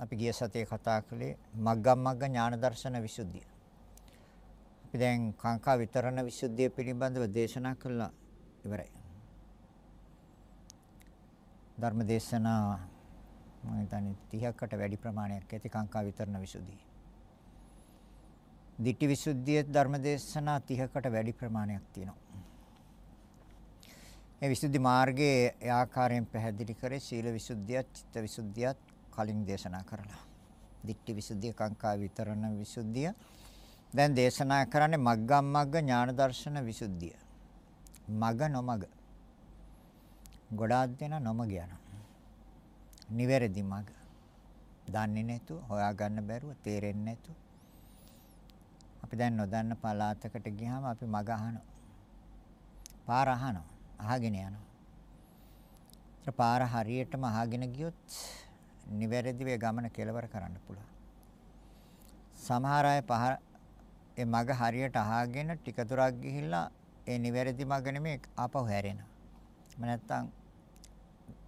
අපි ගිය සතියේ කතා කළේ මග්ගම් මග්ග ඥාන දර්ශන විසුද්ධිය. අපි දැන් කාංකා විතරණ විසුද්ධිය පිළිබඳව දේශනා කළා ඉවරයි. ධර්ම දේශනා මම හිතන්නේ 30කට වැඩි ප්‍රමාණයක් ඇති කාංකා විතරණ විසුද්ධිය. ditthi visuddhiye ධර්ම දේශනා 30කට වැඩි ප්‍රමාණයක් තියෙනවා. මේ විසුද්ධි මාර්ගයේ ඒ ආකාරයෙන් පැහැදිලි කරේ සීල විසුද්ධියත් චිත්ත විසුද්ධියත් කලින් දේශනා කරලා. ditthi visuddhiය කාංකා විතරණ විසුද්ධිය දැන් දේශනා කරන්නේ මග්ගම් මග්ග ඥාන දර්ශන විසුද්ධිය. මග නොමග. ගොඩාක් දෙනා නොමග යනවා. නිවැරදි මග. දන්නේ නැතුව හොයාගන්න බැරුව තේරෙන්නේ නැතුව අපි දැන් නොදන්න පළාතකට ගියාම අපි මග අහනවා. පාර අහනවා. අහගෙන යනවා. ඒත් පාර හරියටම අහගෙන ගියොත් නිවැරදිව ගමන කෙලවර කරන්න පුළුවන්. සමහර අය පහ ඒ මග හරියට අහගෙන ටික දුරක් ගිහිල්ලා ඒ නිවැරදි මග නෙමෙයි ආපහු හැරෙනවා. එහෙම නැත්නම්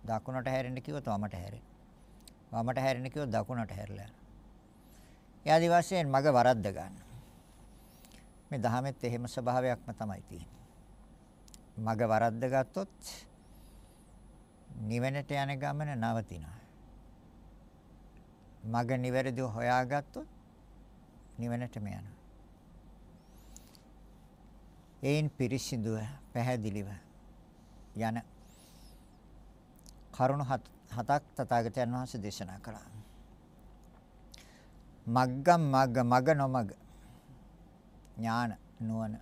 දකුණට හැරෙන්න කිව්වොත් වමට හැරෙන. වමට හැරෙන්න කිව්වොත් දකුණට හැරලා යනවා. ඒ ආදි වශයෙන් මග වරද්ද ගන්න. මේ දහමෙත් එහෙම ස්වභාවයක්ම තමයි තියෙන්නේ. මග වරද්ද ගත්තොත් නිවනට යන ගමන නවතිනවා. මග නිවැරදිව හොයාගත්තොත් නිවනටම යනවා. ඒන් පිරිසිදුව පැහැදිලිව යන කරුණු හතක් තථාගතයන් වහන්සේ දේශනා කළා. මග්ගම් මග්ග මග නොමග ඥාන නුවණ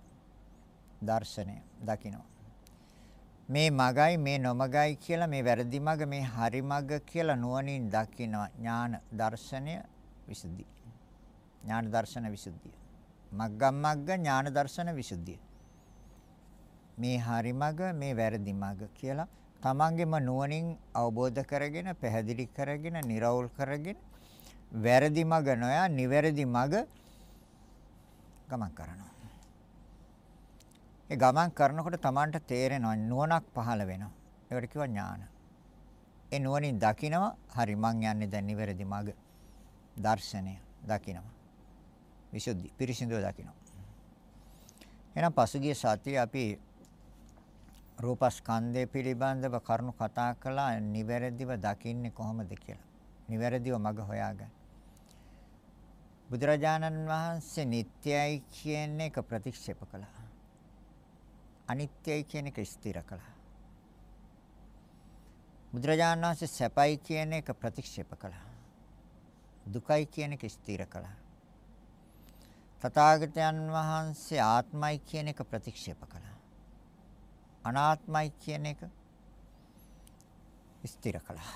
දර්ශනය දකින්න මේ මගයි මේ නොමගයි කියලා මේ වැරදි මග මේ හරි මග කියලා නුවණින් දකිනවා. ඥාන දර්ශනය විසුද්ධි ඥාන දර්ශන විසුද්ධිය. මග්ගම් මග්ග ඥාන දර්ශන විසුද්ධිය. මේ හරි මග මේ වැරදි මග කියලා තමන්ගේම නුවණින් අවබෝධ කරගෙන පැහැදිලි කරගෙන निराවුල් කරගෙන වැරදි මග නොයා නිවැරදි මග ගමන් කරනවා. ඒ ගමන් කරනකොට Tamanට තේරෙනවා නුවණක් පහළ වෙනවා. ඒකට කියව ඥාන. ඒ නුවණින් දකිනවා හරි මං යන්නේ දැන් නිවැරදි මඟ. දර්ශනය දකිනවා. විසුද්ධි පිරිසිදුව දකිනවා. එහෙනම් පසුගිය සතියේ අපි රූපස්කන්ධය පිළිබඳව කරුණු කතා කළා නිවැරදිව දකින්නේ කොහොමද කියලා. නිවැරදිව මඟ හොයාගන්න. බුදුරජාණන් වහන්සේ නිට්ටයයි කියන එක ප්‍රතික්ෂේප කළා. අනිත්‍යයි කියන එක ස්ථිර කළා. බුදුරජාණන් වහන්සේ සැපයි කියන එක ප්‍රතික්ෂේප කළා. දුකයි කියන එක ස්ථිර කළා. තථාගතයන් වහන්සේ ආත්මයි කියන එක ප්‍රතික්ෂේප කළා. අනාත්මයි කියන එක ස්ථිර කළා.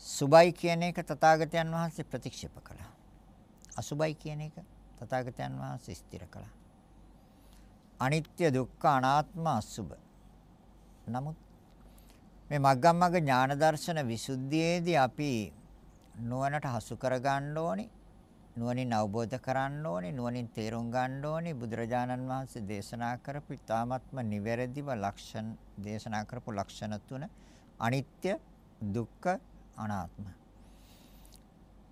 සුභයි කියන එක තථාගතයන් වහන්සේ ප්‍රතික්ෂේප කළා. අසුභයි කියන එක තථාගතයන් වහන්සේ ස්ථිර කළා. අනිත්‍ය දුක්ඛ අනාත්ම අසුබ. නමුත් මේ මග්ගමග්ග ඥාන දර්ශන විසුද්ධියේදී අපි නුවණට හසු කර ගන්න ඕනේ. නුවණින් අවබෝධ කරන්න ඕනේ. නුවණින් තේරුම් ගන්න ඕනේ. බුදුරජාණන් වහන්සේ දේශනා කරපු ඊ타ත්ම නිවැරදිව ලක්ෂණ දේශනා කරපු ලක්ෂණ තුන අනිත්‍ය දුක්ඛ අනාත්ම.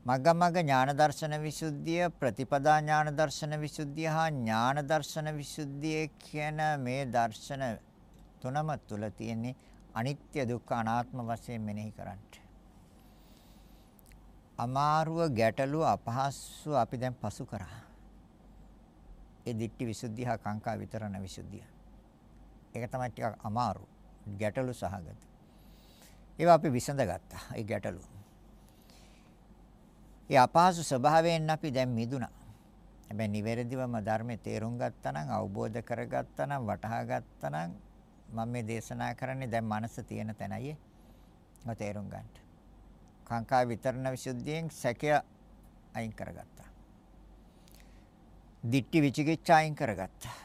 මග්ගමග්ග ඥාන දර්ශන විසුද්ධිය ප්‍රතිපදා ඥාන දර්ශන විසුද්ධිය හා ඥාන දර්ශන විසුද්ධිය කියන මේ දර්ශන තුනම තුල තියෙන්නේ අනිත්‍ය දුක්ඛ අනාත්ම වශයෙන් මෙනෙහි කරන්නට. අමාරුව ගැටලුව අපහසු අපි දැන් පසු කරා. ඒ දිට්ඨි විසුද්ධිය හා කාංකා විතරණ විසුද්ධිය. ඒක තමයි ටිකක් අමාරු. ගැටලු සහගත. ඒවා අපි විසඳගත්තා. ඒ ගැටලුව. ඒ අපහසු ස්වභාවයෙන් අපි දැන් මිදුණා. හැබැයි නිවැරදිවම ධර්මයේ තේරුම් ගත්තා නම් අවබෝධ කරගත්තා නම් වටහා ගත්තා නම් මම මේ දේශනා කරන්නේ දැන් මනස තියෙන තැනයි ඒ තේරුම් ගන්න. කාංකා විතරණ විසුද්ධියෙන් සැකය අයින් කරගත්තා. දිට්ටි විචිකිච්ඡා අයින් කරගත්තා.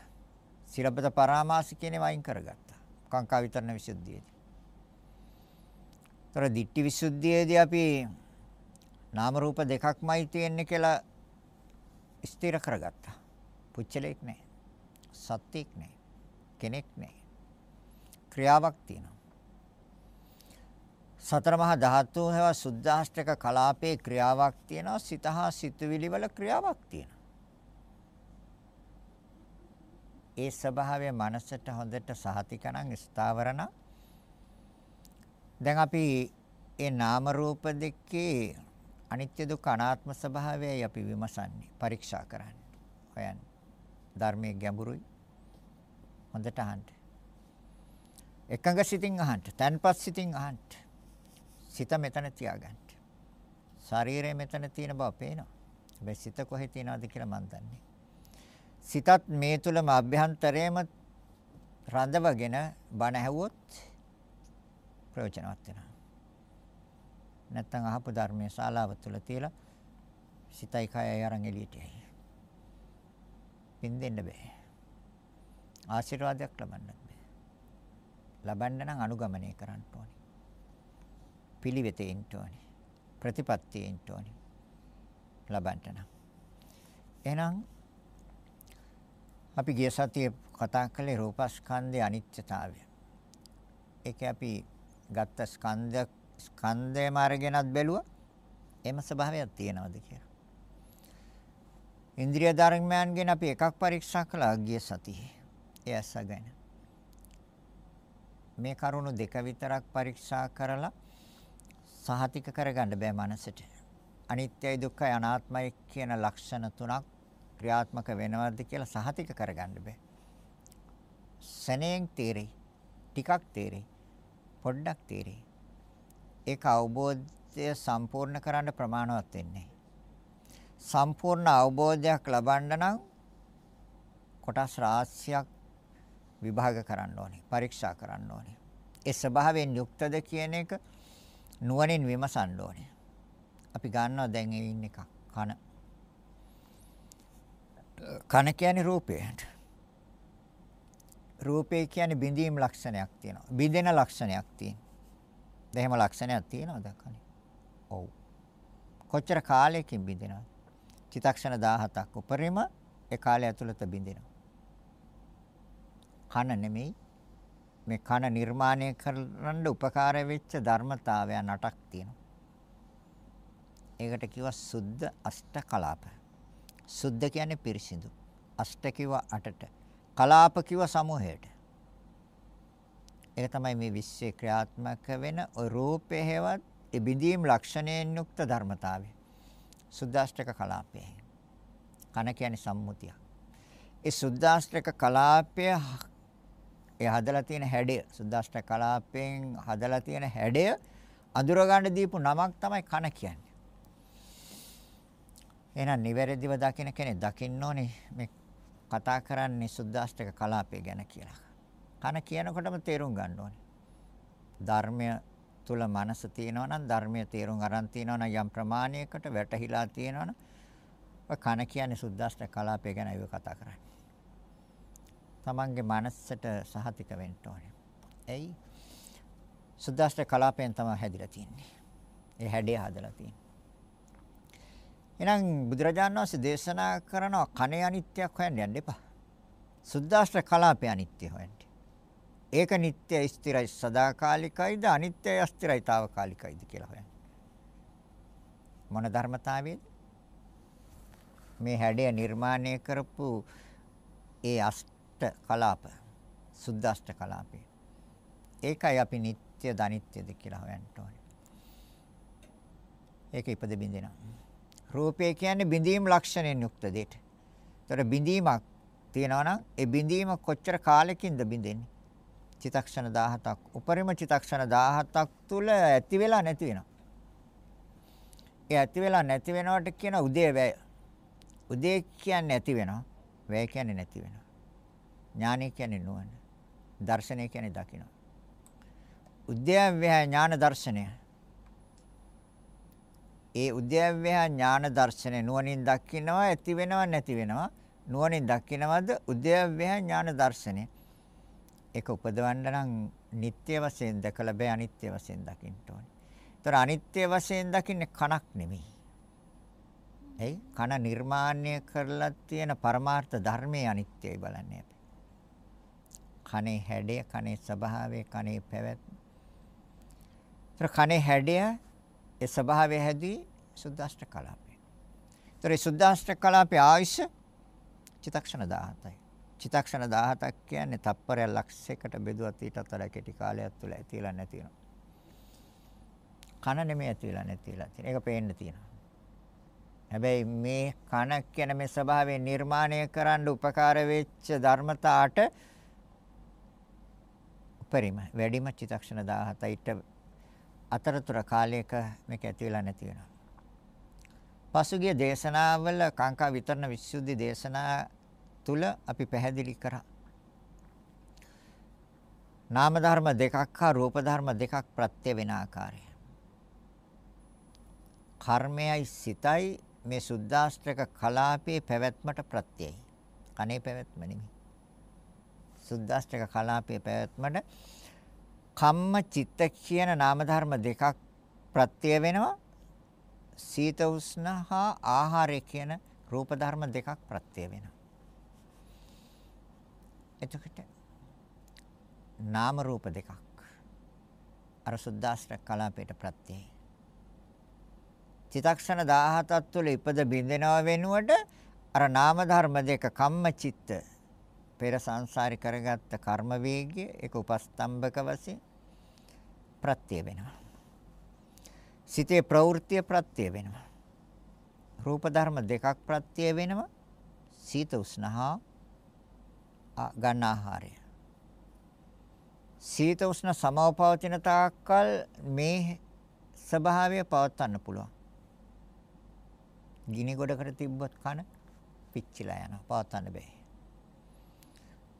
සිරබ්බත පරාමාස කියන ඒවා අයින් කරගත්තා. කාංකා විතරණ විසුද්ධියේදී. ତොර දිට්ටි විසුද්ධියේදී අපි නාම රූප දෙකක්මයි තියෙන්නේ කියලා ස්ථිර කරගත්තා. පුච්චලෙක් නැහැ. සත්‍යයක් නැහැ. කෙනෙක් නැහැ. ක්‍රියාවක් තියෙනවා. සතර මහා ධාතු හේව සුද්ධාෂ්ටක කලාපේ ක්‍රියාවක් තියෙනවා සිතහා සිතුවිලි වල ක්‍රියාවක් තියෙනවා. ඒ ස්වභාවය මනසට හොඳට සහතිකනම් ස්ථාවරණ දැන් අපි ඒ නාම රූප දෙකේ අනිත්‍ය දුක්ඛ අනාත්ම ස්වභාවයයි අපි විමසන්නේ පරීක්ෂා කරන්නේ. හොයන්නේ. ධර්මයේ ගැඹුරුයි. හොඳට අහන්න. එකඟ සිතින් අහන්න තන්පත් සිතින් අහන්න. සිත මෙතන තියාගන්න. ශරීරය මෙතන තියෙන බව පේනවා. හැබැයි සිත කොහෙ තියෙනවද කියලා මන් දන්නේ. සිතත් මේ තුලම අභ්‍යන්තරයේම රඳවගෙන බණ ඇහුවොත් ප්‍රයෝජනවත් වෙනවා. නැත්තම් අහපු ධර්මයේ ශාලාව තුල තියලා සිතයි කයයි අරන් එළියට යයි. පින්දෙන්න බෑ. ආශිර්වාදයක් ලබන්නත් බෑ. ලබන්න නම් අනුගමනය කරන්න ඕනේ. පිළිවෙතේ ඉන්න ඕනේ. ප්‍රතිපත්තියේ ඉන්න ඕනේ. ලබන්න නම්. එහෙනම් අපි ගිය සතියේ කතා කළේ රූපස්කන්ධයේ අනිත්‍යතාවය. ඒක අපි ගත්ත ස්කන්ධයක් ස්කන්ධයම අරගෙනත් බැලුවා එම ස්වභාවයක් තියෙනවද කියලා. ඉන්ද්‍රිය ධර්මයන්ගෙන් අපි එකක් පරීක්ෂා කළා ගිය සතියේ. ඒ ඇසගෙන. මේ කරුණු දෙක විතරක් පරීක්ෂා කරලා සහතික කරගන්න බෑ මනසට. අනිත්‍යයි දුක්ඛයි අනාත්මයි කියන ලක්ෂණ තුනක් ක්‍රියාත්මක වෙනවද කියලා සහතික කරගන්න බෑ. සැනෙන් තීරේ ටිකක් තීරේ පොඩ්ඩක් තීරේ ඒක අවබෝධය සම්පූර්ණ කරන්න ප්‍රමාණවත් වෙන්නේ. සම්පූර්ණ අවබෝධයක් ලබන්න නම් කොටස් රාශියක් විභාග කරන්න ඕනේ, පරීක්ෂා කරන්න ඕනේ. ඒ ස්වභාවයෙන් යුක්තද කියන එක නුවණින් විමසන්න ඕනේ. අපි ගන්නවා දැන් ඒ ඉන්න එක කන. කන කියන්නේ රූපයට. රූපේ කියන්නේ බිඳීම් ලක්ෂණයක් තියෙනවා. බිඳෙන ලක්ෂණයක් තියෙනවා. එහෙම ලක්ෂණයක් තියෙනවද කනේ? ඔව්. කොච්චර කාලයකින් බින්දිනවද? චිතක්ෂණ 17ක් උපරිම ඒ කාලය ඇතුළත බින්දිනවා. කන නෙමෙයි මේ කන නිර්මාණය කරන්න උපකාර වෙච්ච ධර්මතාවයන් අටක් තියෙනවා. ඒකට කිව්වා සුද්ධ අෂ්ට කලාප. සුද්ධ කියන්නේ පිරිසිදු. අෂ්ට කිව්වා අටට. කලාප කිව්වා සමූහයට. ඒක තමයි මේ විශ්වයේ ක්‍රියාත්මක වෙන ඔය රූපේ හේවත් ඒ බිඳීම් ලක්ෂණයෙන් යුක්ත ධර්මතාවය. සුද්දාෂ්ටක කලාපය. කන කියන්නේ සම්මුතිය. ඒ සුද්දාෂ්ටක කලාපය ඒ හදලා තියෙන හැඩය සුද්දාෂ්ටක කලාපයෙන් හදලා තියෙන හැඩය අඳුර ගන්න දීපු නමක් තමයි කන කියන්නේ. එහෙනම් නිවැරදිව දකින්න කෙනෙක් දකින්න ඕනේ මේ කතා කරන්නේ සුද්දාෂ්ටක කලාපය ගැන කියලා. කන කියනකොටම තේරුම් ගන්න ඕනේ. ධර්මය තුල මනස තියෙනවා නම් ධර්මයේ තේරුම් අරන් තියෙනවා නම් යම් ප්‍රමාණයකට වැටහිලා තියෙනවා නම් කන කියන්නේ සුද්දාෂ්ට කලාපය ගැන අයව කතා කරන්නේ. තමන්ගේ මනසට සහතික වෙන්න ඕනේ. එයි සුද්දාෂ්ට කලාපයෙන් තමයි හැදිලා තියෙන්නේ. ඒ හැඩය හදලා තියෙන්නේ. එහෙනම් බුදුරජාණන් වහන්සේ දේශනා කරන කනේ අනිත්‍යයක් හොයන්න යන්න එපා. සුද්දාෂ්ට කලාපය අනිත්‍ය හොයන්න. ඒක නිට්ටය ස්ථිරයි සදාකාලිකයිද අනිත්‍යයි අස්ථිරයි తాවකාලිකයිද කියලා හොයන්න. මොන ධර්මතාවයේද? මේ හැඩය නිර්මාණය කරපු ඒ අෂ්ට කලාප සුද්දාෂ්ට කලාපේ. ඒකයි අපි නිට්ටය දනිත්‍යද කියලා හොයන්න ඕනේ. ඒක ඉපද බින්දිනවා. රූපය කියන්නේ බිඳීම් ලක්ෂණයෙන් යුක්ත දෙයක්. ඒතර බිඳීමක් තියෙනවා නම් ඒ බිඳීම කොච්චර කාලෙකින්ද බින්දෙන්නේ? චිතක්ෂණ 17ක් උපරිම චිතක්ෂණ 17ක් තුල ඇති වෙලා නැති වෙනවා. ඒ ඇති වෙලා නැති වෙනවට කියන උදේ වැය. උදේ කියන්නේ ඇති වෙනවා. වැය කියන්නේ නැති වෙනවා. ඥානය කියන්නේ නුවණ. දර්ශනය කියන්නේ දකින්න. උද්‍යව්‍ය ඥාන දර්ශනය. ඒ උද්‍යව්‍ය ඥාන දර්ශනය නුවණින් දකින්නවා ඇති වෙනවා නැති වෙනවා. නුවණින් දකින්නවද උද්‍යව්‍ය ඥාන දර්ශනය. ඒක උපදවන්න නම් නিত্য වශයෙන් දැකලා බෑ අනිත්‍ය වශයෙන් දකින්න ඕනේ. ඒතර අනිත්‍ය වශයෙන් දකින්නේ කණක් නෙමෙයි. එයි කන නිර්මාණය කරලා තියෙන පරමාර්ථ ධර්මයේ අනිත්‍යයි බලන්නේ අපි. කනේ හැඩය, කනේ ස්වභාවය, කනේ පැවැත්ම. ඒතර කනේ හැඩය ඒ ස්වභාවය හැදුවේ සුද්දාෂ්ට කලාපේ. ඒතර ඒ සුද්දාෂ්ට කලාපේ ආයුෂ චිතක්ෂණ 17යි. චිතක්ෂණ 17ක් කියන්නේ තප්පරයක් ලක්ෂයකට බෙදුවත් ඊටත් වඩා කෙටි කාලයක් තුළ ඇතිලා නැති වෙනවා. කන නෙමෙයි ඇතිලා නැතිලා තියෙන. ඒක පේන්න තියෙනවා. හැබැයි මේ කන කියන මේ ස්වභාවය නිර්මාණය කරන්න උපකාර වෙච්ච ධර්මතාවට උපරිම වැඩිම චිතක්ෂණ 17යිට අතරතුර කාලයක මේක ඇති වෙලා නැති වෙනවා. පසුගිය දේශනාවල කාංකා විතරණ විසුද්ධි දේශනා තුල අපි පැහැදිලි කරා. නාම ධර්ම දෙකක් හා රූප ධර්ම දෙකක් ප්‍රත්‍ය වෙන ආකාරය. කර්මයයි සිතයි මේ සුද්දාෂ්ටක කලාපයේ පැවැත්මට ප්‍රත්‍යයයි. කනේ පැවැත්ම නෙමෙයි. සුද්දාෂ්ටක කලාපයේ පැවැත්මට කම්ම චිත්ත කියන නාම ධර්ම දෙකක් ප්‍රත්‍ය වෙනවා. සීත උෂ්ණ හා ආහාරය කියන රූප ධර්ම දෙකක් ප්‍රත්‍ය වෙනවා. එතකොට නාම රූප දෙකක් අර සුද්දාෂ්ටක කලාපයට ප්‍රත්‍යයයි. චිතක්ෂණ 17ක් තුළ ඉපද බින්දෙනව වෙනුවට අර නාම ධර්ම දෙක කම්ම චිත්ත පෙර සංසාරي කරගත්ත කර්ම වේගය ඒක උපස්තම්භක වශයෙන් ප්‍රත්‍ය වෙනවා. සිතේ ප්‍රවෘත්ති ප්‍රත්‍ය වෙනවා. රූප ධර්ම දෙකක් ප්‍රත්‍ය වෙනවා. සීත උෂ්ණහා ගන්න ආහාරය. සීත උෂ්ණ සමව පවතින තාක්කල් මේ ස්වභාවය පවත්වන්න පුළුවන්. ගිනි ගොඩකට තිබ්බොත් කන පිච්චිලා යනවා පවත්වන්න බෑ.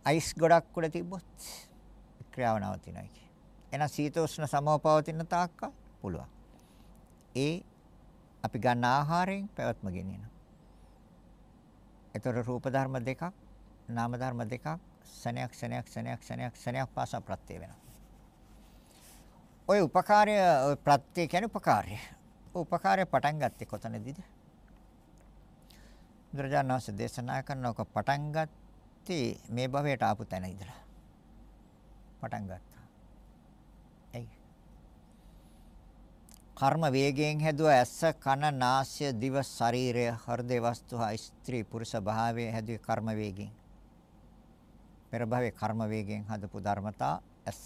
අයිස් ගොඩක් උඩ තිබ්බොත් ක්‍රියාව නවතිනවා කිය. එහෙනම් සීතෝෂ්ණ සමව පවතින තාක්කල් පුළුවන්. ඒ අපි ගන්න ආහාරයෙන් පැවැත්ම ගෙනියනවා. ඒතර රූප ධර්ම දෙකක්, නාම ධර්ම දෙකක් සනයක් සනයක් සනයක් සනයක් සනයක් පාසා ප්‍රත්‍ය වෙනවා. ওই උපකාරය ඔය ප්‍රත්‍ය කියන්නේ උපකාරය. උපකාරය පටන් ගත්තේ කොතනදීද? බුදුරජාණන් වහන්සේ දේශනා කරනක පටන් ගත්තේ මේ භවයට ආපු තැන ඉඳලා. පටන් ගත්තා. එයි. කර්ම වේගයෙන් හැදුව ඇස කන නාසය දිව ශරීරය හෘදේ වස්තු හා ස්ත්‍රී පුරුෂ භාවයේ හැදුවේ කර්ම වේගයෙන්. පෙර භවයේ කර්ම වේගයෙන් හදපු ධර්මතා ඇස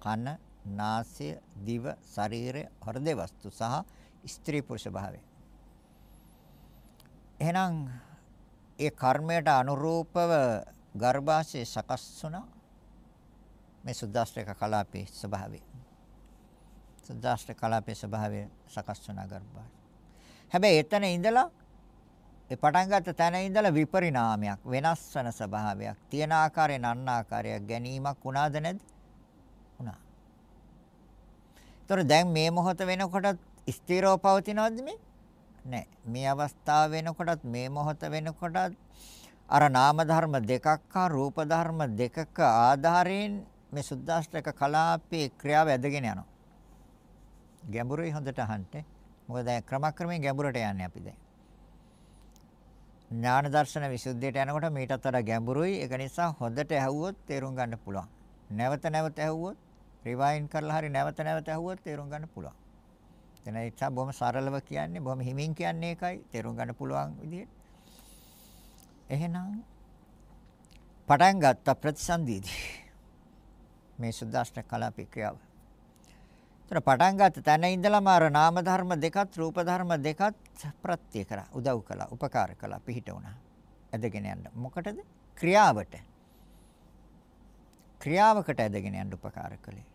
කන නාසය දිව ශරීරය හෘදේ වස්තු සහ ස්ත්‍රී පුරුෂ භාවය එහෙනම් ඒ කර්මයට අනුරූපව ගර්භාෂය සකස් වුණා මේ සුද්දාස්ත්‍රක කලාපේ ස්වභාවය. සුද්දාස්ත්‍රක කලාපේ ස්වභාවය සකස් වුණා ගර්භාෂය. හැබැයි එතන ඉඳලා ඒ පටන් ගත්ත තැන ඉඳලා විපරිණාමයක් වෙනස් වෙන ස්වභාවයක් තියෙන ආකාරයෙන් අන්න ආකාරයක් ගැනීමක් වුණාද නැද්ද? වුණා. ඒතර දැන් මේ මොහොත වෙනකොට ස්ථිරව පවතිනවද මේ? නැහැ. මේ අවස්ථාව වෙනකොටත් මේ මොහොත වෙනකොටත් අර නාම ධර්ම දෙකක් හා රූප ධර්ම දෙකක ආධාරයෙන් මේ සුද්දාෂ්ටක කලාපේ ක්‍රියාව ඇදගෙන යනවා. ගැඹුරුයි හොඳට අහන්න. මොකද දැන් ක්‍රමක්‍රමයෙන් ගැඹුරට යන්නේ අපි දැන්. ඥාන දර්ශන විසුද්ධියට යනකොට මීටත් වඩා ගැඹුරුයි. ඒක නිසා හොඳට ඇහුවොත් තේරුම් ගන්න පුළුවන්. නැවත නැවත ඇහුවොත් රිවයින් කරලා හරි නැවත නැවත ඇහුවොත් තේරුම් ගන්න පුළුවන්. එතන ඒ නිසා බොහොම සරලව කියන්නේ බොහොම හිමින් කියන්නේ ඒකයි තේරුම් ගන්න පුළුවන් විදිහට. එහෙනම් පටන් ගත්ත ප්‍රතිසන්දීදී මේ සුද්දාෂ්ටක කලාපේ ක්‍රියාව. ඒතර පටන් ගත්ත තැන ඉඳලම අර නාම ධර්ම දෙකත් රූප ධර්ම දෙකත් ප්‍රත්‍ය කරා උදව් කළා උපකාර කළා පිහිට වුණා. ඇදගෙන යන්න. මොකටද? ක්‍රියාවට. ක්‍රියාවකට ඇදගෙන යන්න උපකාර කළේ.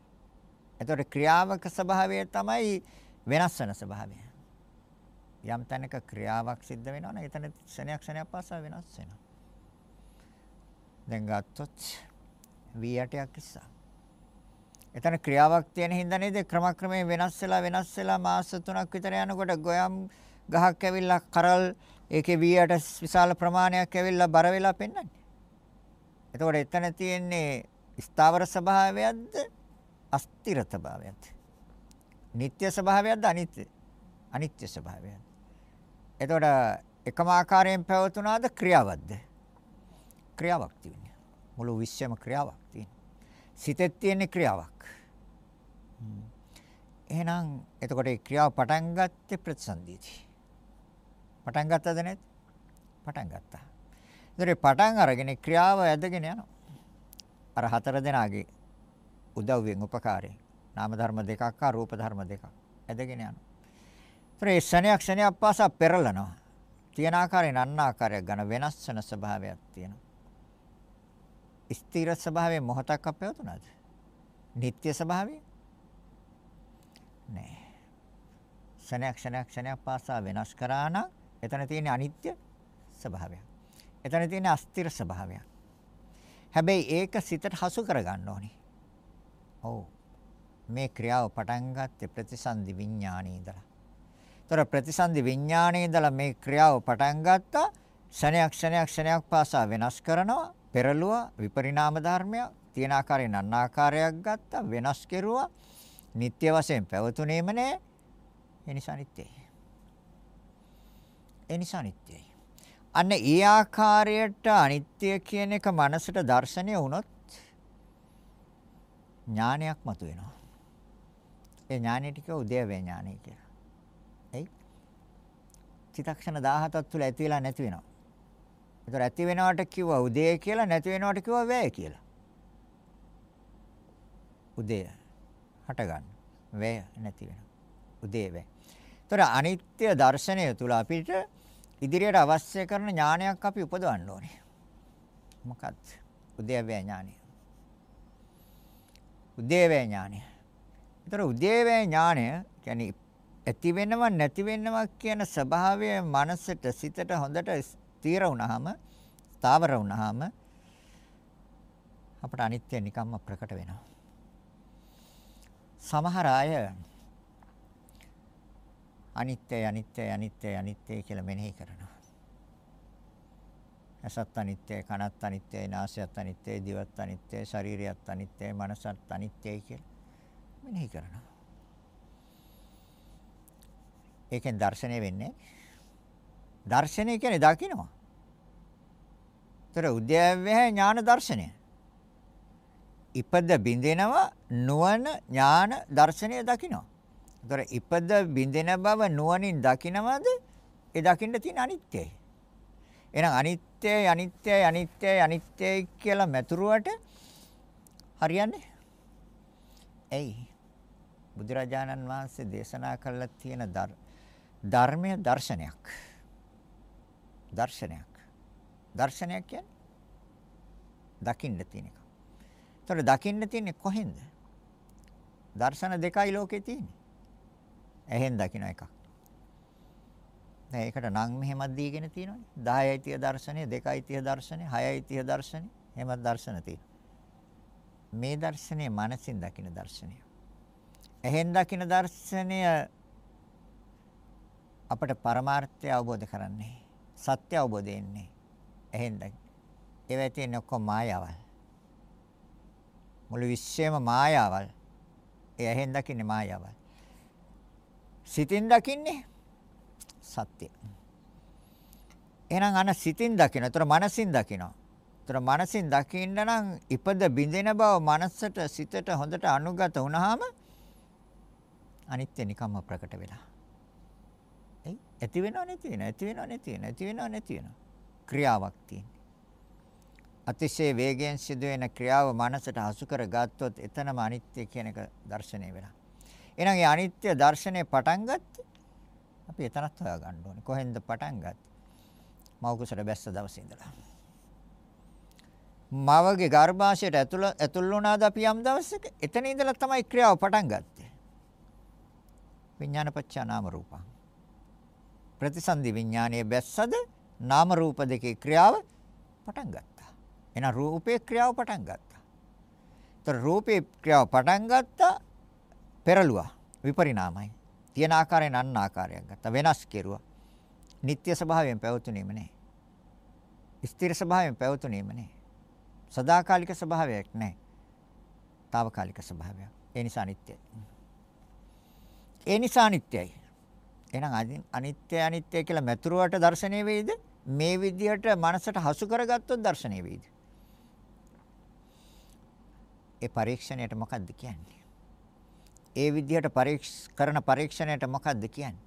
එතකොට ක්‍රියාවක ස්වභාවය තමයි වෙනස් වෙන ස්වභාවය. යම් තැනක ක්‍රියාවක් සිද්ධ වෙනවා නම් එතන ක්ෂණයක් ක්ෂණයක් පාසා වෙනස් වෙනවා. දැන් ගත්තොත් V8ක් ඉස්සා. එතන ක්‍රියාවක් තියෙන හින්දා නේද ක්‍රමක්‍රමයෙන් වෙනස් වෙලා වෙනස් වෙලා මාස 3ක් විතර යනකොට ගොයම් ගහක් ඇවිල්ලා කරල් ඒකේ V8 විශාල ප්‍රමාණයක් ඇවිල්ලා බර වෙලා පෙන්වන්නේ. එතකොට එතන තියෙන්නේ ස්ථාවර ස්වභාවයක්ද අස්තිර ස්වභාවයක්ද? නিত্য ස්වභාවයක්ද අනිත්‍ය? අනිත්‍ය ස්වභාවයක්ද? එතකොට එකම ආකාරයෙන් පැවතුනාද ක්‍රියාවක්ද? ක්‍රියාවක් තියෙන්නේ. මුළු විශ්වම ක්‍රියාවක් තියෙන්නේ. සිතෙත් තියෙන ක්‍රියාවක්. එහෙනම් එතකොට ඒ ක්‍රියාව පටන් ගත්තේ ප්‍රතිසන්දීදී. පටන් ගත්තද නැද්ද? පටන් ගත්තා. ඒතරේ පටන් අරගෙන ක්‍රියාව ඇදගෙන යනවා. අර හතර දෙනාගේ උදව්වෙන් උපකාරයෙන් නාම ධර්ම දෙකක් හා රූප ධර්ම දෙකක් ඇදගෙන යනවා. ඒතර ඒ ශණයක් ශණයක් පාසා පෙරලනවා. තියෙන ආකාරයෙන් අන්න ආකාරයක් ගන්න වෙනස් වෙන ස්වභාවයක් තියෙනවා. ස්ථිර ස්වභාවයෙන් මොහොතක් අපැවතුනද? නিত্য ස්වභාවය? නෑ. ශණයක් ශණයක් ශණයක් පාසා වෙනස් කරා නම් එතන තියෙන අනිත්‍ය ස්වභාවයක්. එතන තියෙන අස්තිර ස්වභාවයක්. හැබැයි ඒක සිතට හසු කරගන්න ඕනේ. ඔව්. මේ ක්‍රියාව පටන් ගත්තේ ප්‍රතිසන්දි විඥානයේ ඉඳලා. ତොර ප්‍රතිසන්දි විඥානයේ ඉඳලා මේ ක්‍රියාව පටන් ගත්තා. ක්ෂණයක් ක්ෂණයක් ක්ෂණයක් පාසා වෙනස් කරනවා, පෙරළුවා, විපරිණාම ධර්මයක් තියෙන ආකාරයෙන් අන්න ආකාරයක් ගත්තා, වෙනස් කෙරුවා. නිත්‍ය වශයෙන් පැවතුනේම නෑ. ඒ නිසා නිත්‍යයි. ඒ නිසා නිත්‍යයි. අන්න ඒ ආකාරයට අනිත්‍ය කියන එක මනසට දැర్శණය වුණොත් ඥානයක් මතුවෙනවා. ඒ ඥානෙ ටික උදේවේ ඥානෙ කියලා. එයි. චිතක්ෂණ 17ක් තුල ඇති වෙලා නැති වෙනවා. ඒතර ඇති වෙනවට කිව්වා උදේ කියලා නැති වෙනවට කිව්වා වැය කියලා. උදේ හට ගන්න. වැය නැති වෙනවා. උදේ වැය. ඒතර අනිත්‍ය දර්ශනය තුල අපිට ඉදිරියට අවශ්‍ය කරන ඥානයක් අපි උපදවන්න ඕනේ. මොකක්ද? උදේවැය ඥානය. උදේවැය ඥානය. ඒතර උදේවැය ඥානය කියන්නේ ඇති වෙනව නැති වෙනව කියන ස්වභාවය මනසට සිතට හොඳට ස්ථිර වුණාම ස්ථාවර වුණාම අපට අනිත්‍ය නිකම්ම ප්‍රකට වෙනවා. සමහර අය අනිත්‍යයි අනිත්‍යයි අනිත්‍යයි අනිත්‍යයි කියලා මෙනෙහි කරනවා. ඇසත් අනිත්‍යයි, කනත් අනිත්‍යයි, නාසයත් අනිත්‍යයි, දිවත් අනිත්‍යයි, ශරීරයත් අනිත්‍යයි, මනසත් අනිත්‍යයි කියලා මෙනෙහි කරනවා. ඒකෙන් දර්ශනය වෙන්නේ දර්ශනය කියන්නේ දකින්නවා. ඒතර උද්‍යව්‍ය ඥාන දර්ශනය. ඉපද බින්දෙනවා නුවණ ඥාන දර්ශනය දකින්නවා. ඒතර ඉපද බින්දෙන බව නුවණින් දකින්නවද? ඒ දකින්න තියෙන අනිත්‍යයි. එහෙනම් අනිත්‍යයි අනිත්‍යයි අනිත්‍යයි අනිත්‍යයි කියලා මැතුරුවට හරියන්නේ? ඇයි? බුදුරජාණන් වහන්සේ දේශනා කළා තියෙන ධර්මය දර්ශනයක්. දර්ශනයක්. දර්ශනයක් කියන්නේ දකින්න තියෙන එක. ඒතර දකින්න තියෙන්නේ කොහෙන්ද? දර්ශන දෙකයි ලෝකේ තියෙන්නේ. ඇහෙන් දකින්න එකක්. දැන් ඒකට නම් මෙහෙමත් දීගෙන තියෙනවානේ. 10යි 30 දර්ශනය, 2යි 30 දර්ශනය, 6යි 30 දර්ශනය. එහෙමත් දර්ශන තියෙනවා. මේ දර්ශනය මනසින් දකින්න දර්ශනය. ඇහෙන් දකින්න දර්ශනය අපට පරමාර්ථය අවබෝධ කරන්නේ. සත්‍ය අවබෝධ වෙන්නේ. ඇහෙන් දකින්න. ඒවා තියෙන ඔක්කොම මායාවල්. මුළු විශ්වයම මායාවල්. ඒ ඇහෙන් දකින්නේ මායාවල්. සිතින් දකින්නේ සත්‍ය. එහෙනම් අන සිතින් දකින්න. ඒතර මනසින් දකිනවා. ඒතර මනසින් දකින්න නම් ඉපද බිඳෙන බව මනසට සිතට හොඳට අනුගත වුණාම අනිත්‍ය නිකම්ම ප්‍රකට වෙලා. එයි ඇති වෙනව නැති වෙනව ඇති වෙනව නැති වෙනව ඇති වෙනව නැති වෙනව ක්‍රියාවක් තියෙන්නේ. අතිශය වේගයෙන් සිදුවෙන ක්‍රියාව මනසට හසු කරගත්තොත් එතනම අනිත්‍ය කියන එක දැర్శණය වෙනවා. එහෙනම් මේ අනිත්‍ය දර්ශනය පටන් ගත්තේ අපි එතනත් හොයා ගන්න ඕනේ. කොහෙන්ද පටන් ගත්තේ? මව කුසට බැස්ස දවසේ ඉඳලා. මවගේ ගර්භාෂයට ඇතුළ ඇතුල් වුණාද අපි යම් දවසක එතන ඉඳලා තමයි ක්‍රියාව පටන් ගත්තේ. විඥානපච්චා නාම රූපං. ප්‍රතිසන්දි විඥානයේ බැස්සද නාම රූප දෙකේ ක්‍රියාව පටන් ගත්තා. එහෙනම් රූපේ ක්‍රියාව පටන් ගත්තා. ඒතර රූපේ ක්‍රියාව පටන් ගත්තා පෙරළුවා. විපරිණාමයි. තියෙන ආකාරයෙන් අන්න ආකාරයක් ගත්තා. වෙනස් කෙරුවා. නিত্য ස්වභාවයෙන් පැවතුනේම නැහැ. ස්ථිර ස්වභාවයෙන් පැවතුනේම නැහැ. සදාකාලික ස්වභාවයක් නැහැ. తాවකාලික ස්වභාවයක්. ඒ නිසා අනිත්‍යයි. ඒ නිසා අනිත්‍යයි. එහෙනම් අනිත්‍ය අනිත්‍ය කියලා මෙතුරුවට දැర్శණය වෙයිද? මේ විදිහට මනසට හසු කරගත්තොත් දැర్శණය වෙයිද? ඒ පරීක්ෂණයට මොකද්ද කියන්නේ? ඒ විදිහට පරීක්ෂ කරන පරීක්ෂණයට මොකක්ද කියන්නේ?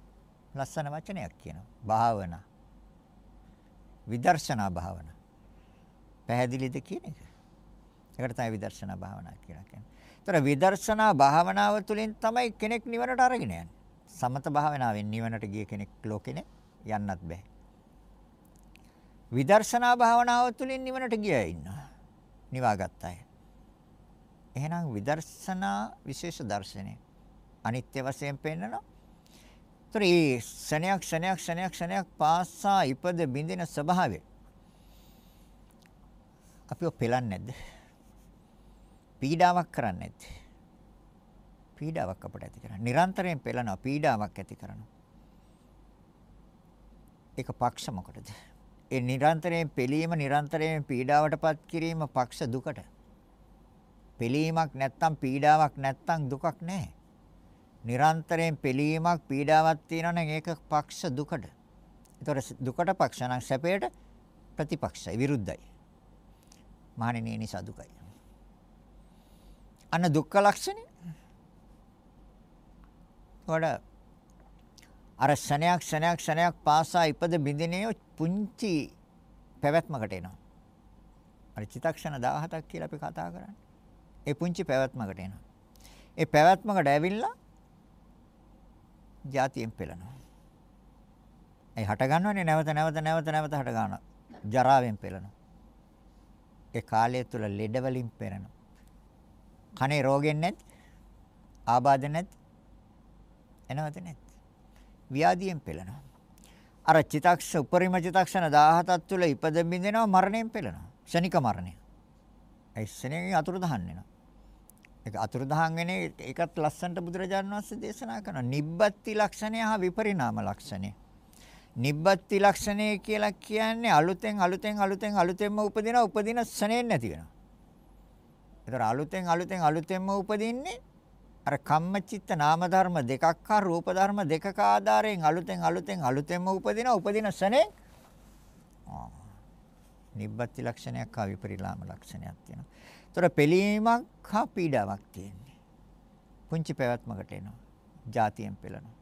ලස්සන වචනයක් කියනවා. භාවනා. විදර්ශනා භාවනා. පැහැදිලිද කියන එක? ඒකට තමයි විදර්ශනා භාවනා කියලා කියන්නේ. ඒතර විදර්ශනා භාවනාව තුළින් තමයි කෙනෙක් නිවනට අරගෙන යන්නේ. සමත භාවනාවෙන් නිවනට ගිය කෙනෙක් ලෝකෙනේ යන්නත් බෑ. විදර්ශනා භාවනාව තුළින් නිවනට ගියා ඉන්නවා. නිවාගත් අය. එහෙනම් විදර්ශනා විශේෂ දර්ශනය. අනිත්‍ය වශයෙන් පෙන්නනවා. ඒතර මේ ශනයක් ශනයක් ශනයක් ශනයක් පාසා ඉපද බින්දින ස්වභාවය. අපිව පෙලන්නේ නැද්ද? පීඩාවක් කරන්නේ නැද්ද? පීඩාවක් අපට ඇති කරනවා. නිරන්තරයෙන් පෙළනවා පීඩාවක් ඇති කරනවා. ඒක පක්ෂ මොකටද? ඒ නිරන්තරයෙන් පෙළීම නිරන්තරයෙන් පීඩාවටපත් කිරීම පක්ෂ දුකට. පෙළීමක් නැත්තම් පීඩාවක් නැත්තම් දුකක් නැහැ. නිරන්තරයෙන් පෙළීමක් පීඩාවක් තියෙනවා නම් ඒක පක්ෂ දුකට. ඒතකොට දුකට පක්ෂ නම් සැපයට ප්‍රතිපක්ෂයි විරුද්ධයි. මහණෙනි නිසා දුකයි. අන්න දුක්ඛ ලක්ෂණය. වඩ අර ශනයක් ශනයක් ශනයක් පාසා ඉපද බින්දිනේ පුංචි පැවැත්මකට එනවා. අර චිතක්ෂණ 17ක් කියලා අපි කතා කරන්නේ. ඒ පුංචි පැවැත්මකට එනවා. ඒ පැවැත්මකට ඇවිල්ලා જાතියෙන් පෙළනවා. ඒ හට ගන්නවනේ නැවත නැවත නැවත නැවත හට ගන්නවා. ජරාවෙන් පෙළනවා. ඒ කාලය තුල ලෙඩ වලින් පෙළෙනවා. කනේ රෝගෙන් නැත් ආබාධ නැත් එනවද නැත් ව්‍යාධියෙන් පෙළෙනවා. අර චිතක්ෂ උපරිම චිතක්ෂණ 17ක් තුල ඉපද බින්දෙනවා මරණයෙන් පෙළෙනවා. ක්ෂණික මරණය. ඒ ක්ෂණයෙන් අතුරුදහන් වෙනවා. ඒක අතුරුදහන් වෙන ඒකත් ලස්සනට බුදුරජාණන් වහන්සේ දේශනා කරනවා. නිබ්බත්ති ලක්ෂණය හා විපරිණාම ලක්ෂණය. නිබ්බත්ති ලක්ෂණය කියලා කියන්නේ අලුතෙන් අලුතෙන් අලුතෙන් අලුතෙන්ම උපදින උපදින ක්ෂණයෙන් නැති වෙනවා. ඒතර අලුතෙන් අලුතෙන් අලුතෙන්ම උපදින්නේ අර කම්මචිත්ත නාම ධර්ම දෙකක් හා රූප ධර්ම දෙකක ආධාරයෙන් අලුතෙන් අලුතෙන් අලුතෙන්ම උපදින උපදින ශනේ නිබ්බති ලක්ෂණයක් හා විපරිලාම ලක්ෂණයක් තියෙනවා. ඒතර පෙලීමක් හා පීඩාවක් තියෙන්නේ. පුංචි පැවැත්මකට එනවා. જાතියෙන් පෙළනවා.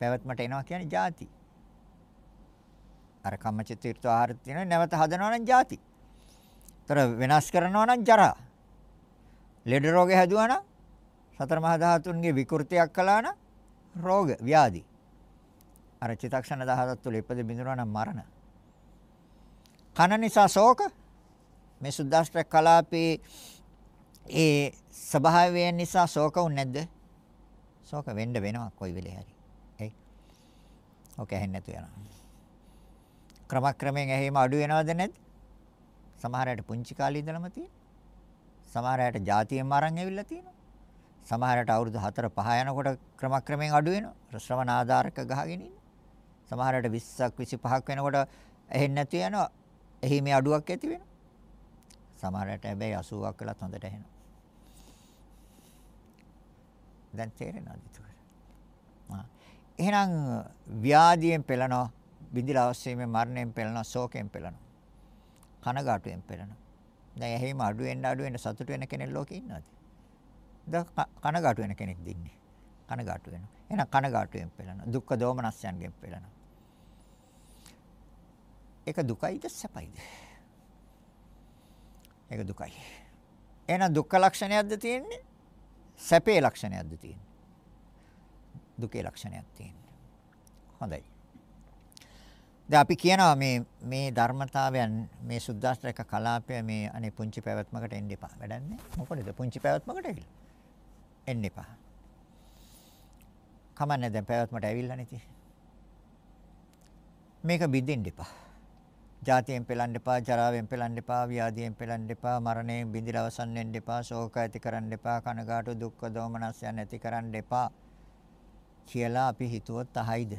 පැවැත්මට එනවා කියන්නේ જાති. අර කම්මචිත්ත ආහාර තියෙනවා නැවත හදනවා නම් જાති. ඒතර වෙනස් කරනවා නම් ජරා. ලෙඩ රෝගේ හැදුවා නම් සතර මහා ධාතුන්ගේ විකෘතියක් කළා නම් රෝග ව්‍යාධි. අර චිතක්ෂණ දහසක් තුළ ඉපද බිඳුනා නම් මරණ. කන නිසා ශෝක මේ සුද්දාෂ්ටක කලාපේ ඒ ස්වභාවය නිසා ශෝක වුනේ නැද්ද? ශෝක වෙන්න වෙනවා කොයි වෙලේ හරි. එයි. ඔක ඇහෙන්නේ නැතු යනවා. ක්‍රමක්‍රමයෙන් ඇහිම අඩු වෙනවද නැද්ද? සමහර අයට පුංචි කාලේ ඉඳලම තියෙනවා. සමහර අයට જાතියෙන්ම අරන් ඇවිල්ලා තියෙනවා. සමහරට අවුරුදු 4 5 යනකොට ක්‍රමක්‍රමයෙන් අඩු වෙනවා. ශ්‍රවණ ආධාරක ගහගෙන ඉන්න. සමහරට 20ක් 25ක් වෙනකොට ඇහෙන්නේ නැති යනවා. එහි මේ අඩුවක් ඇති වෙනවා. සමහරට හැබැයි 80ක් වෙලත් හොඳට ඇහෙනවා. දැන් තේරෙනවද ඒක? ආ. එහෙනම් ව්‍යාධියෙන් පෙළනවා, බිඳිලා අවශ්‍යමේ මරණයෙන් පෙළනවා, ශෝකයෙන් පෙළනවා. කනගාටුවෙන් පෙළනවා. දැන් එහෙම අඩු වෙන්න අඩු වෙන්න සතුට වෙන කෙනෙක් ලෝකේ ඉන්නවද? කනගාටු වෙන කෙනෙක් දින්නේ. කනගාටු වෙනවා. එහෙනම් කනගාටුවෙන් පෙළෙනවා. දුක්ඛ දෝමනස්යන්ගෙන් පෙළෙනවා. ඒක දුකයිද සැපයිද? ඒක දුකයි. එහෙනම් දුක්ඛ ලක්ෂණයක්ද තියෙන්නේ? සැපේ ලක්ෂණයක්ද තියෙන්නේ? දුකේ ලක්ෂණයක් තියෙන්නේ. හොඳයි. දැන් අපි කියනවා මේ මේ ධර්මතාවයන් මේ සුද්දාස්ත්‍රක කලාපය මේ අනේ පුංචි පැවැත්මකට එන්න එපා. වැඩන්නේ. මොකටද පුංචි පැවැත්මකට ඇවිල්ලා? එන්න එපා. කමන්නේ දැන් පැවැත්මට ඇවිල්ලා නැති. මේක බින්දින්න එපා. ජාතියෙන් පෙලන්න එපා, ජරාවෙන් පෙලන්න එපා, ව්‍යාධියෙන් පෙලන්න එපා, මරණයෙන් බින්දිලා අවසන් වෙන්න එපා, ශෝක ඇති කරන්න එපා, කනගාටු දුක්ඛ දෝමනස්යන් ඇති කරන්න එපා කියලා අපි හිතුවොත් අහයිද?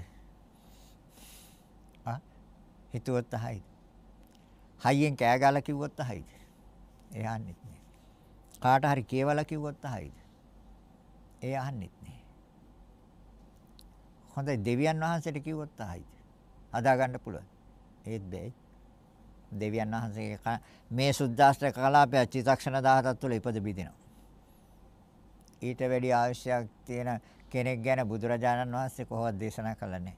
ආ හිතුවොත් අහයිද? හයියෙන් කෑ ගාලා කිව්වොත් අහයිද? එහාන්නෙත් නෑ. කාට හරි කියවලා කිව්වොත් අහයිද? ඒ අහන්නෙත් නෑ. හොඳයි දෙවියන් වහන්සේට කිව්වොත් ආයිද? හදා ගන්න පුළුවන්. ඒත් බෑයි. දෙවියන් වහන්සේගේ මේ සුද්දාස්ත්‍ර කලාපය චිත්තක්ෂණ 17ක් තුළ ඉපද බිදිනවා. ඊට වැඩි අවශ්‍යයක් තියෙන කෙනෙක් ගැන බුදුරජාණන් වහන්සේ කොහොමද දේශනා කළන්නේ?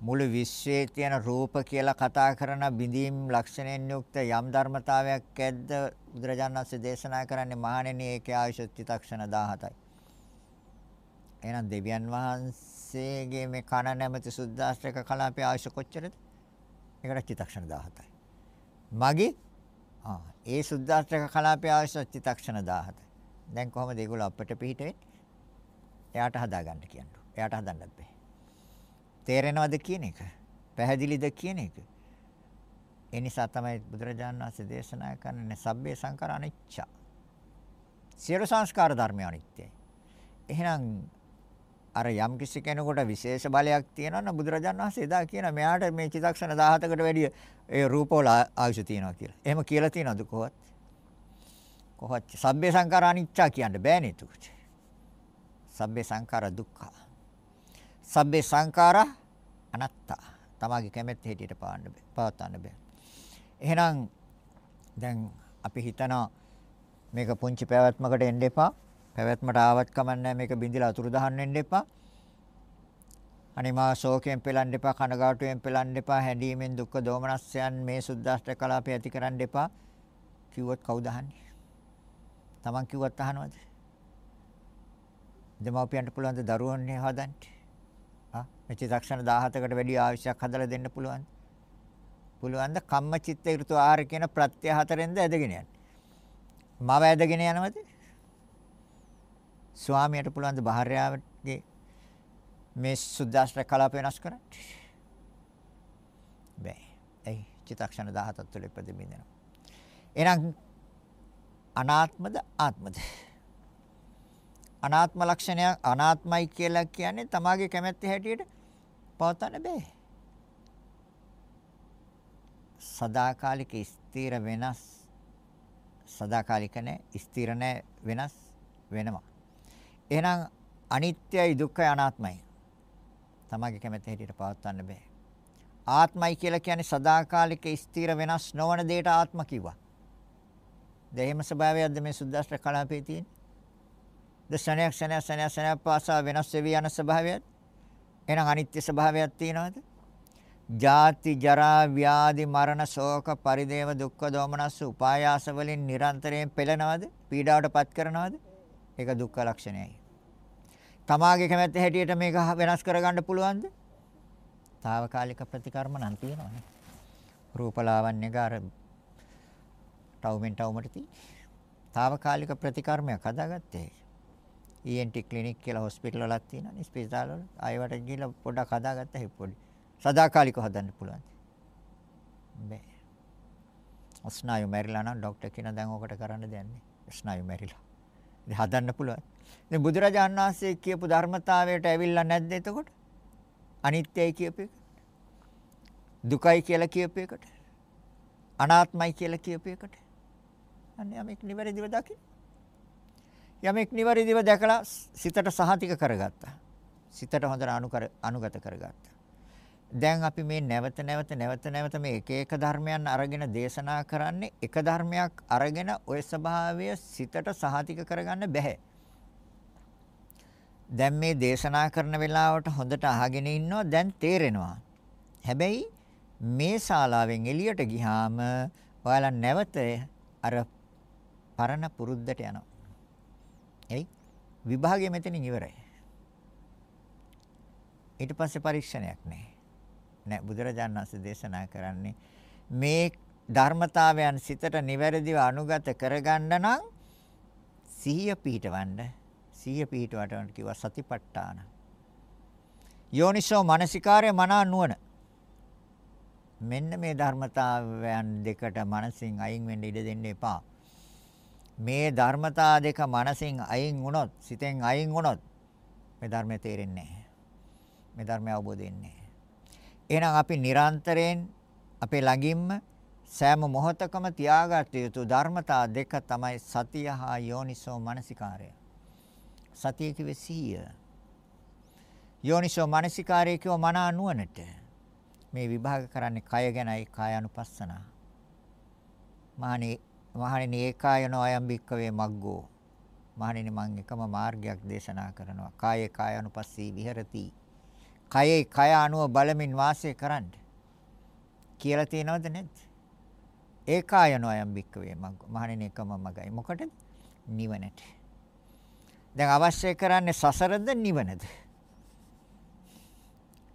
මුළු විශ්වයේ තියෙන රූප කියලා කතා කරන බිඳීම් ලක්ෂණයෙන් යුක්ත යම් ධර්මතාවයක් ඇද්ද බුදුරජාණන් වහන්සේ දේශනා කරන්නේ මහණෙනි ඒකේ ආයුෂ චිතක්ෂණ 17යි. එහෙනම් දෙවියන් වහන්සේගේ මේ කන නැමැති සුද්දාස්ත්‍රක කලාපයේ ආයුෂ කොච්චරද? ඒකට චිතක්ෂණ 17යි. මගේ ආ ඒ සුද්දාස්ත්‍රක කලාපයේ ආයුෂ චිතක්ෂණ 17යි. දැන් කොහොමද ඒගොල්ලෝ අපිට පිටිට එයාට හදාගන්න කියන්නේ. එයාට හදන්නත් බෑ. තේරෙනවද කියන එක? පැහැදිලිද කියන එක? ඒ නිසා තමයි බුදුරජාණන් වහන්සේ දේශනා කරන්නේ සබ්බේ සංකාර අනිච්ච. සියලු සංස්කාර ධර්ම අනිත්‍යයි. එහෙනම් අර යම් කිසි කෙනෙකුට විශේෂ බලයක් තියෙනවා නම් බුදුරජාණන් වහන්සේ එදා කියන මෙයාට මේ චිත්තක්ෂණ 17කට වැඩිය ඒ රූපවල ආයුෂ තියෙනවා කියලා. එහෙම කියලා තියෙනවද කොහොත්? කොහොත් සබ්බේ සංකාර අනිච්ච කියන්න බෑනේ එතකොට. සබ්බේ සංකාර දුක්ඛ. සබ්බේ සංකාර අනත්තා. තමාගේ කැමැත්ත හැටියට පාන්න බෑ. පවත්වන්න බෑ. එහෙනම් දැන් අපි හිතනවා මේක පුංචි පැවැත්මකට එන්න එපා. පැවැත්මට ආවත් කමන්නේ මේක බින්දිලා අතුරු දහන්න වෙන්න එපා. අනිමා ශෝකයෙන් පෙලන්න එපා, කනගාටුවෙන් පෙලන්න එපා, හැඬීමෙන් දුක්ඛ දෝමනස්යන් මේ සුද්දාෂ්ට කලාපය ඇති කරන්න එපා. කිව්වොත් කවුද අහන්නේ? Taman කිව්වත් අහනවද? දෙමව්පියන්ට පුළුවන් ද දරුවෝන්නේ හදන්න? ආ මේ චිත්තක්ෂණ 17කට වැඩි ආයුෂයක් හදලා දෙන්න පුළුවන්ද? පුළුවන්ද? කම්ම චිත්ත ඍතු ආහාර කියන ප්‍රත්‍ය හතරෙන්ද ඇදගෙන යන්නේ? මව ඇදගෙන යනවද? ස්වාමියාට පුළුවන් ද භාර්යාවගේ මේ සුද්දාස්ත්‍ර කලාප වෙනස් කරන්න? බෑ. ඒ චිත්තක්ෂණ 17 තුළ ඉපදෙමින් එහෙනම් අනාත්මද ආත්මද? අනාත්ම ලක්ෂණය අනාත්මයි කියලා කියන්නේ තමාගේ කැමැත්ත හැටියට පවත්වන්න බෑ. සදාකාලික ස්ථිර වෙනස් සදාකාලික නැහැ ස්ථිර නැහැ වෙනස් වෙනවා. එහෙනම් අනිත්‍යයි දුක්ඛයි අනාත්මයි. තමාගේ කැමැත්ත හැටියට පවත්වන්න බෑ. ආත්මයි කියලා කියන්නේ සදාකාලික ස්ථිර වෙනස් නොවන දෙයට ආත්ම කිව්වා. දෙහිම ස්වභාවයක්ද මේ සුද්දාස්ත්‍ර කලාපේ තියෙන්නේ? දශනයක් ශනයක් ශනයක් ශනයක් පාසා වෙනස් වෙවි යන ස්වභාවයත් එහෙනම් අනිත්‍ය ස්වභාවයක් තියෙනවද? ජාති ජරා ව්‍යාධි මරණ ශෝක පරිදේව දුක්ඛ දෝමනස් උපායාස වලින් නිරන්තරයෙන් පෙළෙනවද? පීඩාවටපත් කරනවද? ඒක දුක්ඛ ලක්ෂණයයි. තමාගේ කැමැත්ත හැටියට මේක වෙනස් කරගන්න පුළුවන්ද? తాවකාලික ප්‍රතිකර්ම නම් තියෙනවානේ. රූපලාවන්‍යක අර ටවුමෙන් ටවුමට තියෙන. తాවකාලික ප්‍රතිකර්මයක් හදාගත්තේ. ENT ක්ලිනික් කියලා හොස්පිටල් වලක් තියෙනවානේ ස්පීතාල වල. ආයෙවට ගිහිල්ලා පොඩක් හදාගත්තා පොඩි. සදාකාලිකව හදන්න පුළුවන්. බෑ. ස්නායු මැරිලා නම් ડોක්ටර් කියන දැන් ඔකට කරන්න දෙන්නේ. ස්නායු මැරිලා. ඉතින් හදන්න පුළුවන්. ඉතින් බුදුරජාණන් වහන්සේ කියපු ධර්මතාවයට ඇවිල්ලා නැද්ද එතකොට? අනිත්‍යයි කියපු එක. දුකයි කියලා කියපු එකට. අනාත්මයි කියලා කියපු එකට. අනේ යමෙක් නිවැරදිව දකින්න. යමෙක් නිවැරදිව දැකලා සිතට සහතික කරගත්තා. සිතට හොඳට අනුකර අනුගත කරගත්තා. දැන් අපි මේ නැවත නැවත නැවත නැවත මේ එක එක ධර්මයන් අරගෙන දේශනා කරන්නේ එක ධර්මයක් අරගෙන ওই ස්වභාවය සිතට සහතික කරගන්න බෑ. දැන් මේ දේශනා කරන වෙලාවට හොඳට අහගෙන ඉන්නවා දැන් තේරෙනවා. හැබැයි මේ ශාලාවෙන් එළියට ගියාම ඔයාලා නැවත අර පරණ පුරුද්දට යනවා. එයි විභාගය මෙතනින් ඉවරයි. ඊට පස්සේ පරීක්ෂණයක් නැහැ. නෑ බුදුරජාණන් වහන්සේ දේශනා කරන්නේ මේ ධර්මතාවයන් සිතට නිවැරදිව අනුගත කරගන්න නම් සිහිය පිහිටවන්න සිහිය පිහිටවට කිව්වා සතිපට්ඨාන. යෝනිසෝ මනසිකාරය මනා නුවණ. මෙන්න මේ ධර්මතාවයන් දෙකට මනසින් අයින් වෙන්න ඉඩ දෙන්න එපා. මේ ධර්මතා දෙක මනසින් අයින් වුණොත් සිතෙන් අයින් වුණොත් මේ ධර්මය තේරෙන්නේ නැහැ. මේ ධර්මය අවබෝධ වෙන්නේ නැහැ. එහෙනම් අපි නිරන්තරයෙන් අපේ ළඟින්ම සෑම මොහොතකම තියාගත යුතු ධර්මතා දෙක තමයි සතිය හා යෝනිසෝ මනසිකාරය. සතිය කිව්වේ සිහිය. යෝනිසෝ මනසිකාරය කියව මන නුවණට. මේ විභාග කරන්නේ කය ගැනයි කායानुපස්සනා. මහණේ මහණෙනි ඒකායනෝ අයම් භික්කවේ මග්ගෝ. මහණෙනි මම එකම මාර්ගයක් දේශනා කරනවා. කායේ කායानुපස්සී විහෙරති. කයේ කය අනුව බලමින් වාසය කරන්න. කියලා තියෙනවද නැද්ද? ඒ කායනෝ අයම් බික්කවේ මහණෙනි එකම මගයි. මොකටද? නිවනට. දැන් අවශ්‍ය කරන්නේ සසරද නිවනද?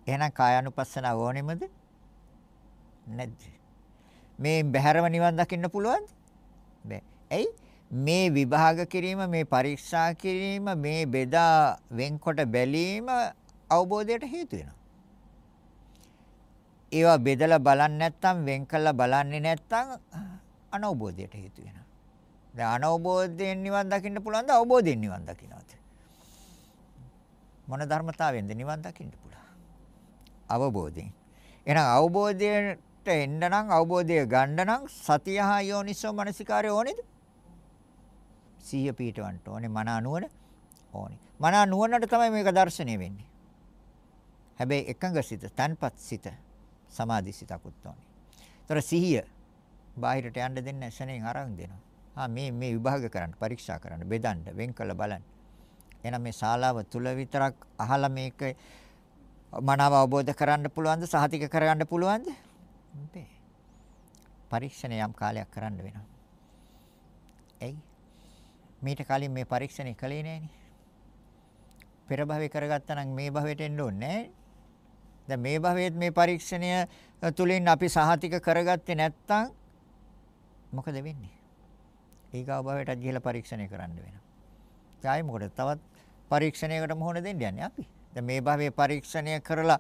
එහෙනම් කායानुපස්සන ඕනෙමද? නැද්ද? මේ බහැරව නිවන් දකින්න පුළුවන්ද? බෑ. ඇයි? මේ විභාග කිරීම, මේ පරීක්ෂා කිරීම, මේ බෙදා වෙන්කොට බැලීම අවබෝධයට හේතු වෙනවා. ඒවා බෙදලා බලන්නේ නැත්නම් වෙන් කළා බලන්නේ නැත්නම් අනවබෝධයට හේතු වෙනවා. දැන් අනවබෝධයෙන් නිවන් දකින්න පුළුවන්ද අවබෝධයෙන් නිවන් දකින්නවද? මොන ධර්මතාවයෙන්ද නිවන් දකින්න පුළුවන්? අවබෝධයෙන්. එහෙනම් අවබෝධයට එන්න නම් අවබෝධය ගන්න නම් සතිය හා යෝනිසෝ මනසිකාරය ඕනේද? සිහිය පිටවන්න ඕනේ මන නුවණ ඕනේ. මන නුවණට තමයි මේක දැర్శණය වෙන්නේ. හැබැයි එකඟ සිත, තන්පත් සිත, සමාධි සිතකුත් ඕනේ. ඒතර සිහිය බාහිරට යන්න දෙන්නේ ශරණෙන් අරන් දෙනවා. ආ මේ මේ විභාග කරන්න, පරීක්ෂා කරන්න, බෙදන්න, වෙන් කළ බලන්න. එහෙනම් මේ ශාලාව තුල විතරක් අහලා මේක මනාව අවබෝධ කරන්න පුළුවන්ද? සහතික කරගන්න පුළුවන්ද? බෑ. පරීක්ෂණ යම් කාලයක් කරන්න වෙනවා. එයි මීට කලින් මේ පරීක්ෂණය කළේ නෑනේ. පෙර භවයේ කරගත්තා නම් මේ භවයට එන්න ඕනේ නෑ. දැන් මේ භවයේත් මේ පරීක්ෂණය තුලින් අපි සහතික කරගත්තේ නැත්නම් මොකද වෙන්නේ? ඊගාව භවයටත් ගිහිලා පරීක්ෂණය කරන්න වෙනවා. ඊයි මොකද තවත් පරීක්ෂණයකට මුහුණ දෙන්න යන්නේ අපි. දැන් මේ භවයේ පරීක්ෂණය කරලා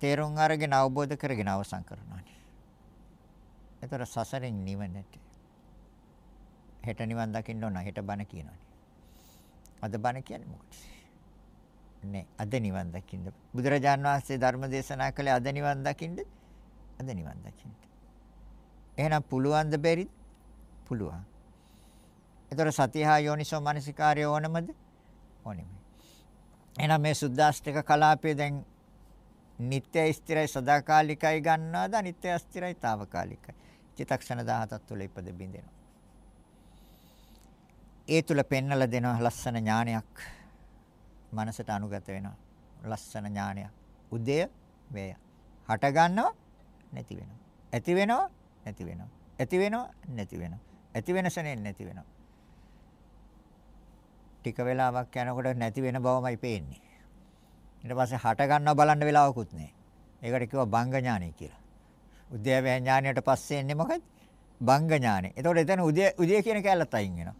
තේරුම් අරගෙන අවබෝධ කරගෙන අවසන් කරනවා. ඒතර සසරෙන් නිවනට හෙට නිවන් දකින්න ඕන හෙට බණ කියනවානේ. අද බණ කියන්නේ මොකටද? නේ අද නිවන් දකින්න. බුදුරජාන් වහන්සේ ධර්ම දේශනා කළේ අද නිවන් දකින්නද? අද නිවන් දකින්න. එහෙනම් පුළුවන්ද බැරිද? පුළුවන්. එතකොට සතිහා යෝනිසෝ මනසිකාරය ඕනමද? ඕනෙමයි. එහෙනම් මේ සුද්දාස්තික කලාපය දැන් නිත්‍ය ස්ථිරයි සදාකාලිකයි ගන්නවද? අනිත්‍ය ස්ථිරයි తాවකාලිකයි. චිතක්ෂණ 17ක් තුළ ඉපද බින්දෙනවා. ඒ තුල පෙන්නලා දෙනවා ලස්සන ඥානයක්. මනසට අනුගත වෙනවා. ලස්සන ඥානයක්. උදය වේය. හට ගන්නව නැති වෙනවා. ඇති වෙනව නැති වෙනවා. ඇති වෙනව නැති වෙනවා. ඇති වෙනසනේ නැති වෙනවා. ටික වෙලාවක් යනකොට නැති වෙන බවමයි පේන්නේ. ඊට පස්සේ හට ගන්නව බලන්න වෙලාවකුත් නැහැ. ඒකට කිව්වා බංග ඥානය කියලා. උද්‍යව ඥානයට පස්සේ එන්නේ මොකද? බංග ඥානය. එතකොට එතන උදය උදය කියන කැලලත් අයින් වෙනවා.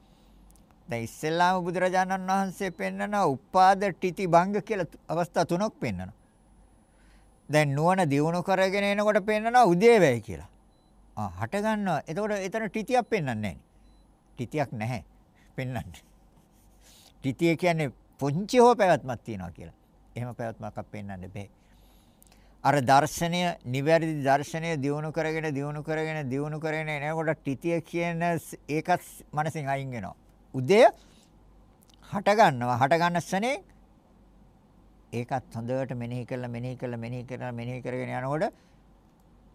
දැන් ඉස්සෙල්ලාම බුදුරජාණන් වහන්සේ පෙන්නන උපාද ටිති බංග කියලා අවස්ථා තුනක් පෙන්නනවා. දැන් නුවණ දියුණු කරගෙන එනකොට පෙන්නනවා උදේවැය කියලා. ආ හට ගන්නවා. එතකොට එතන ටිතියක් පෙන්වන්නේ නැහැ. ටිතියක් නැහැ. පෙන්වන්නේ. ත්‍ිතිය කියන්නේ පුංචි හෝ පැවැත්මක් තියනවා කියලා. එහෙම පැවැත්මක් අප පෙන්වන්න බෑ. අර දර්ශනය, නිවැරදි දර්ශනය දියුණු කරගෙන දියුණු කරගෙන දියුණු කරගෙන එනකොට ත්‍ිතිය කියන ඒකත් මනසින් අයින් වෙනවා. උදය හට ගන්නවා. හට ගන්න ස්නේ ඒකත් හොඳට මෙනෙහි කරලා මෙනෙහි කරලා මෙනෙහි කරලා මෙනෙහි කරගෙන යනකොට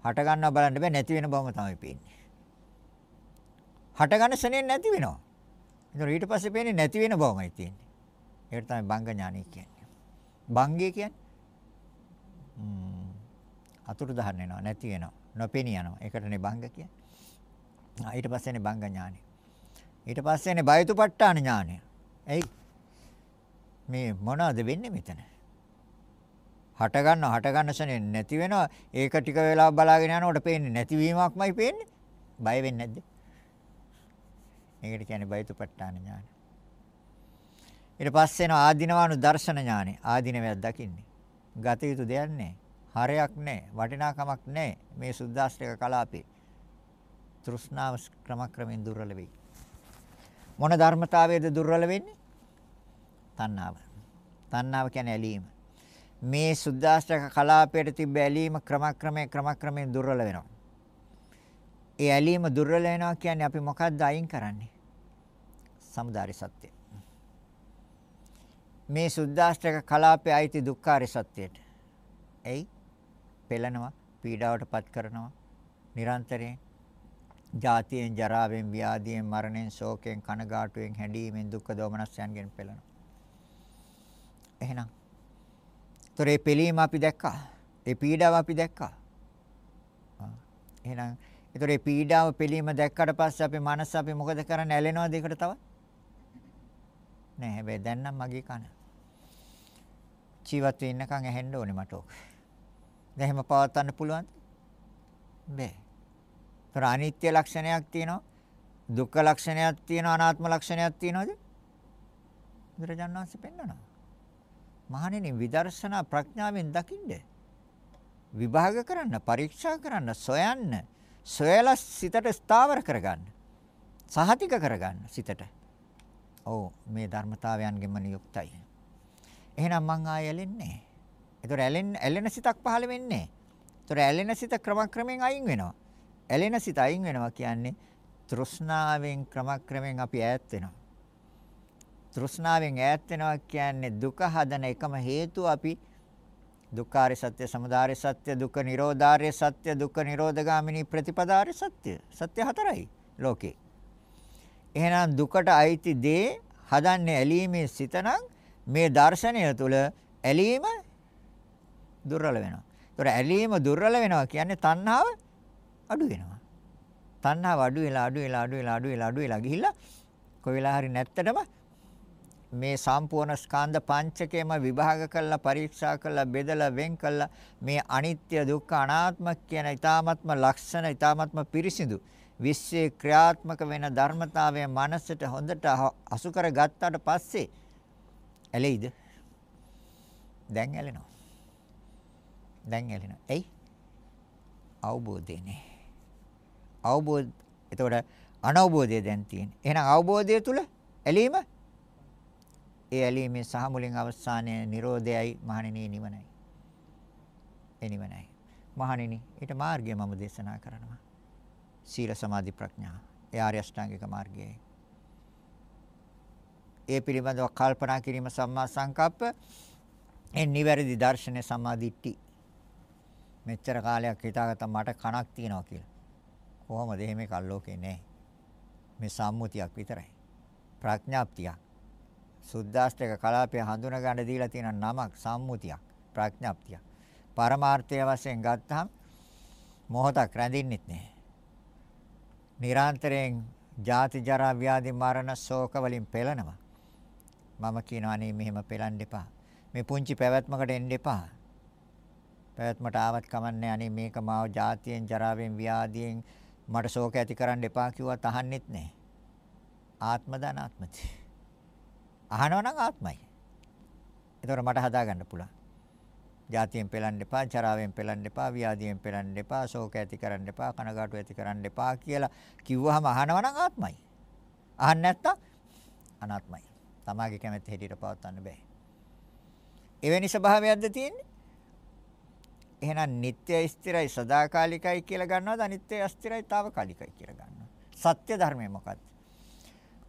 හට ගන්නවා බලන්න බෑ නැති වෙන බවම තමයි පේන්නේ. හට ගන්න ස්නේ නැති වෙනවා. ඒතර ඊට පස්සේ පේන්නේ නැති වෙන බවමයි තියෙන්නේ. ඒකට තමයි බංග ඥානය කියන්නේ. බංගය කියන්නේ ම්ම් අතුරුදහන් වෙනවා නැති වෙනවා නොපෙනී යනවා. ඒකටනේ බංග කියන්නේ. ආ ඊට පස්සේනේ බංග ඥානය. ඊට පස්සේනේ බයතුපට්ඨාන ඥානය. එයි මේ මොනවද වෙන්නේ මෙතන? හට ගන්න හට ගන්න සනේ නැති වෙනවා. ඒක ටික වෙලා බලාගෙන යනකොට පේන්නේ නැතිවීමක්මයි පේන්නේ. බය වෙන්නේ නැද්ද? මේකට කියන්නේ බයතුපට්ඨාන ඥාන. ඊට පස්සේ එන ආධිනවානු දර්ශන ඥානෙ. ආධිනවයක් දකින්නේ. ගත යුතු දෙයක් නැහැ. හරයක් නැහැ. වටිනාකමක් නැහැ. මේ සුද්දාස්ත්‍රික කලාපේ. තෘෂ්ණාව ක්‍රමක්‍රමෙන් දුර්වල වෙයි. මොන ධර්මතාවයේද දුර්වල වෙන්නේ? තණ්හාව. තණ්හාව කියන්නේ ඇලීම. මේ සුද්දාස්ත්‍රික කලාපයට තිබ්බ ඇලීම ක්‍රමක්‍රමයෙන් ක්‍රමක්‍රමයෙන් දුර්වල වෙනවා. ඒ ඇලීම දුර්වල වෙනවා කියන්නේ අපි මොකද්ද අයින් කරන්නේ? සමුදාරි සත්‍ය. මේ සුද්දාෂ්ටක කලාපයේ අයිති දුක්ඛාරි සත්‍යයට. එයි පෙළනවා, පීඩාවටපත් කරනවා, නිරන්තරයෙන් ජාතියෙන් ජරාවෙන් ව්‍යාධියෙන් මරණයෙන් ශෝකයෙන් කනගාටුවෙන් හැඬීමෙන් දුක්ඛ දෝමනස්යන්ගෙන් පෙළෙනවා. එහෙනම්. ତොර ඒ පිළීම අපි දැක්කා. ඒ පීඩාව අපි දැක්කා. එහෙනම් ඒතර මේ පීඩාව පිළීම දැක්කට පස්සේ අපේ මනස අපි මොකද කරන්නේ? ඇලෙනවද ඒකට තව? නෑ හැබැයි දැන් නම් මගේ කන. ජීවත් වෙන්නකන් ඇහෙන්න ඕනේ මට ඕක. දැන් එහෙම පවත්වන්න පුළුවන්ද? බෑ. ඒතර අනිත්‍ය ලක්ෂණයක් තියෙනවා. දුක්ඛ ලක්ෂණයක් තියෙනවා. අනාත්ම ලක්ෂණයක් තියෙනවද? බුදුරජාණන් වහන්සේ පෙන්නනවා. මහණෙනි විදර්ශනා ප්‍රඥාවෙන් දකින්න. විභාග කරන්න, පරීක්ෂා කරන්න, සොයන්න, සොයලා සිතට ස්ථාවර කරගන්න. සහතික කරගන්න සිතට. ඔව් මේ ධර්මතාවයන්ගෙම නියුක්තයි. එහෙනම් මං ආයෙ ඇලෙන්නේ. ඒතර ඇලෙන්න ඇලෙන සිතක් පහළ වෙන්නේ. ඒතර ඇලෙන සිත ක්‍රමක්‍රමයෙන් අයින් වෙනවා. ඇලෙන සිත අයින් වෙනවා කියන්නේ තෘෂ්ණාවෙන් ක්‍රමක්‍රමයෙන් අපි ඈත් වෙනවා. තෘෂ්ණාවෙන් ඈත් වෙනවා කියන්නේ දුක හදන එකම හේතුව අපි දුක්ඛාරය සත්‍ය, සමුදාය සත්‍ය, දුක්ඛ නිරෝධාරය සත්‍ය, දුක්ඛ නිරෝධගාමිනී ප්‍රතිපදාරය සත්‍ය. සත්‍ය හතරයි ලෝකේ. එහෙනම් දුකට අයිති දේ හදන්නේ ඇලීමේ සිතනම් මේ දර්ශනය තුළ ඇලීම දුර්වල වෙනවා. ඒතර ඇලීම දුර්වල වෙනවා කියන්නේ තණ්හාව අඩු වෙනවා. තණ්හාව අඩු වෙලා අඩු වෙලා අඩු වෙලා අඩු වෙලා අඩු වෙලා ගිහිල්ලා කොයි වෙලා හරි නැත්තටම මේ සම්පූර්ණ ස්කන්ධ පංචකයම විභාග කරලා පරීක්ෂා කරලා බෙදලා වෙන් කරලා මේ අනිත්‍ය දුක්ඛ අනාත්ම කියන ඊ타ත්ම ලක්ෂණ ඊ타ත්ම පිරිසිදු විශ්වයේ ක්‍රියාත්මක වෙන ධර්මතාවය මනසට හොඳට අසු කර ගත්තාට පස්සේ ඇලෙයිද? දැන් ඇලෙනවා. දැන් ඇලෙනවා. එයි අවබෝධයනේ. අවබෝධ එතකොට අනවබෝධය දැන් තියෙන්නේ. එහෙනම් අවබෝධය තුල ඇලීම ඒ ඇලීමේ සහ මුලින් අවසානයේ Nirodhayai මහණෙනි නිවනයි. ඒ නිවනයි. මහණෙනි ඊට මාර්ගය මම දේශනා කරනවා. සීල සමාධි ප්‍රඥා. ඒ ආර්ය අෂ්ටාංගික මාර්ගයයි. ඒ පිළිබඳව කල්පනා කිරීම සම්මා සංකප්ප ඒ නිවැරදි දර්ශනය සමාධිට්ටි. මෙච්චර කාලයක් හිතාගත්තා මට කණක් තියනවා කියලා. කොහොමද එහෙම කල්ලෝකේ නැහැ. මේ සම්මුතියක් විතරයි. ප්‍රඥාප්තියක්. සුද්දාස්තක කලාපය හඳුනා ගන්න දීලා තියෙන නමක් සම්මුතියක් ප්‍රඥාප්තියක්. පරමාර්ථය වශයෙන් ගත්තහම මොහොතක් රැඳින්නෙත් නැහැ. නිරන්තරයෙන් ජාති ජරා ව්‍යාධි මරණ ශෝක වලින් පෙළනවා. මම කියනවා අනේ මෙහෙම පෙළන්න එපා. මේ පුංචි පැවැත්මකට එන්න එපා. පැවැත්මට ආවත් කමන්නේ අනේ මේක මාව ජාතියෙන් ජරාවෙන් ව්‍යාධියෙන් මට ශෝක ඇති කරන්න එපා කිව්වත් අහන්නෙත් නැහැ. ආත්ම දානාත්මති. අහනවා නම් ආත්මයි. ඒතකොට මට හදාගන්න පුළුවන්. ජාතියෙන් පෙළන්න එපා, චරාවෙන් පෙළන්න එපා, ව්‍යාධියෙන් පෙළන්න එපා, ශෝක ඇති කරන්න එපා, කනගාටු ඇති කරන්න එපා කියලා කිව්වහම අහනවා නම් ආත්මයි. අහන්න නැත්තම් අනාත්මයි. තමාගේ කැමැත්ත හැටියට පවත්වන්න බෑ. එවැනි ස්වභාවයක්ද තියෙන්නේ? එහෙනම් නিত্য ස්ථිරයි සදාකාලිකයි කියලා ගන්නවද අනිත්‍ය අස්ථිරයි తాවකාලිකයි කියලා ගන්නවද? සත්‍ය ධර්මය මොකක්ද?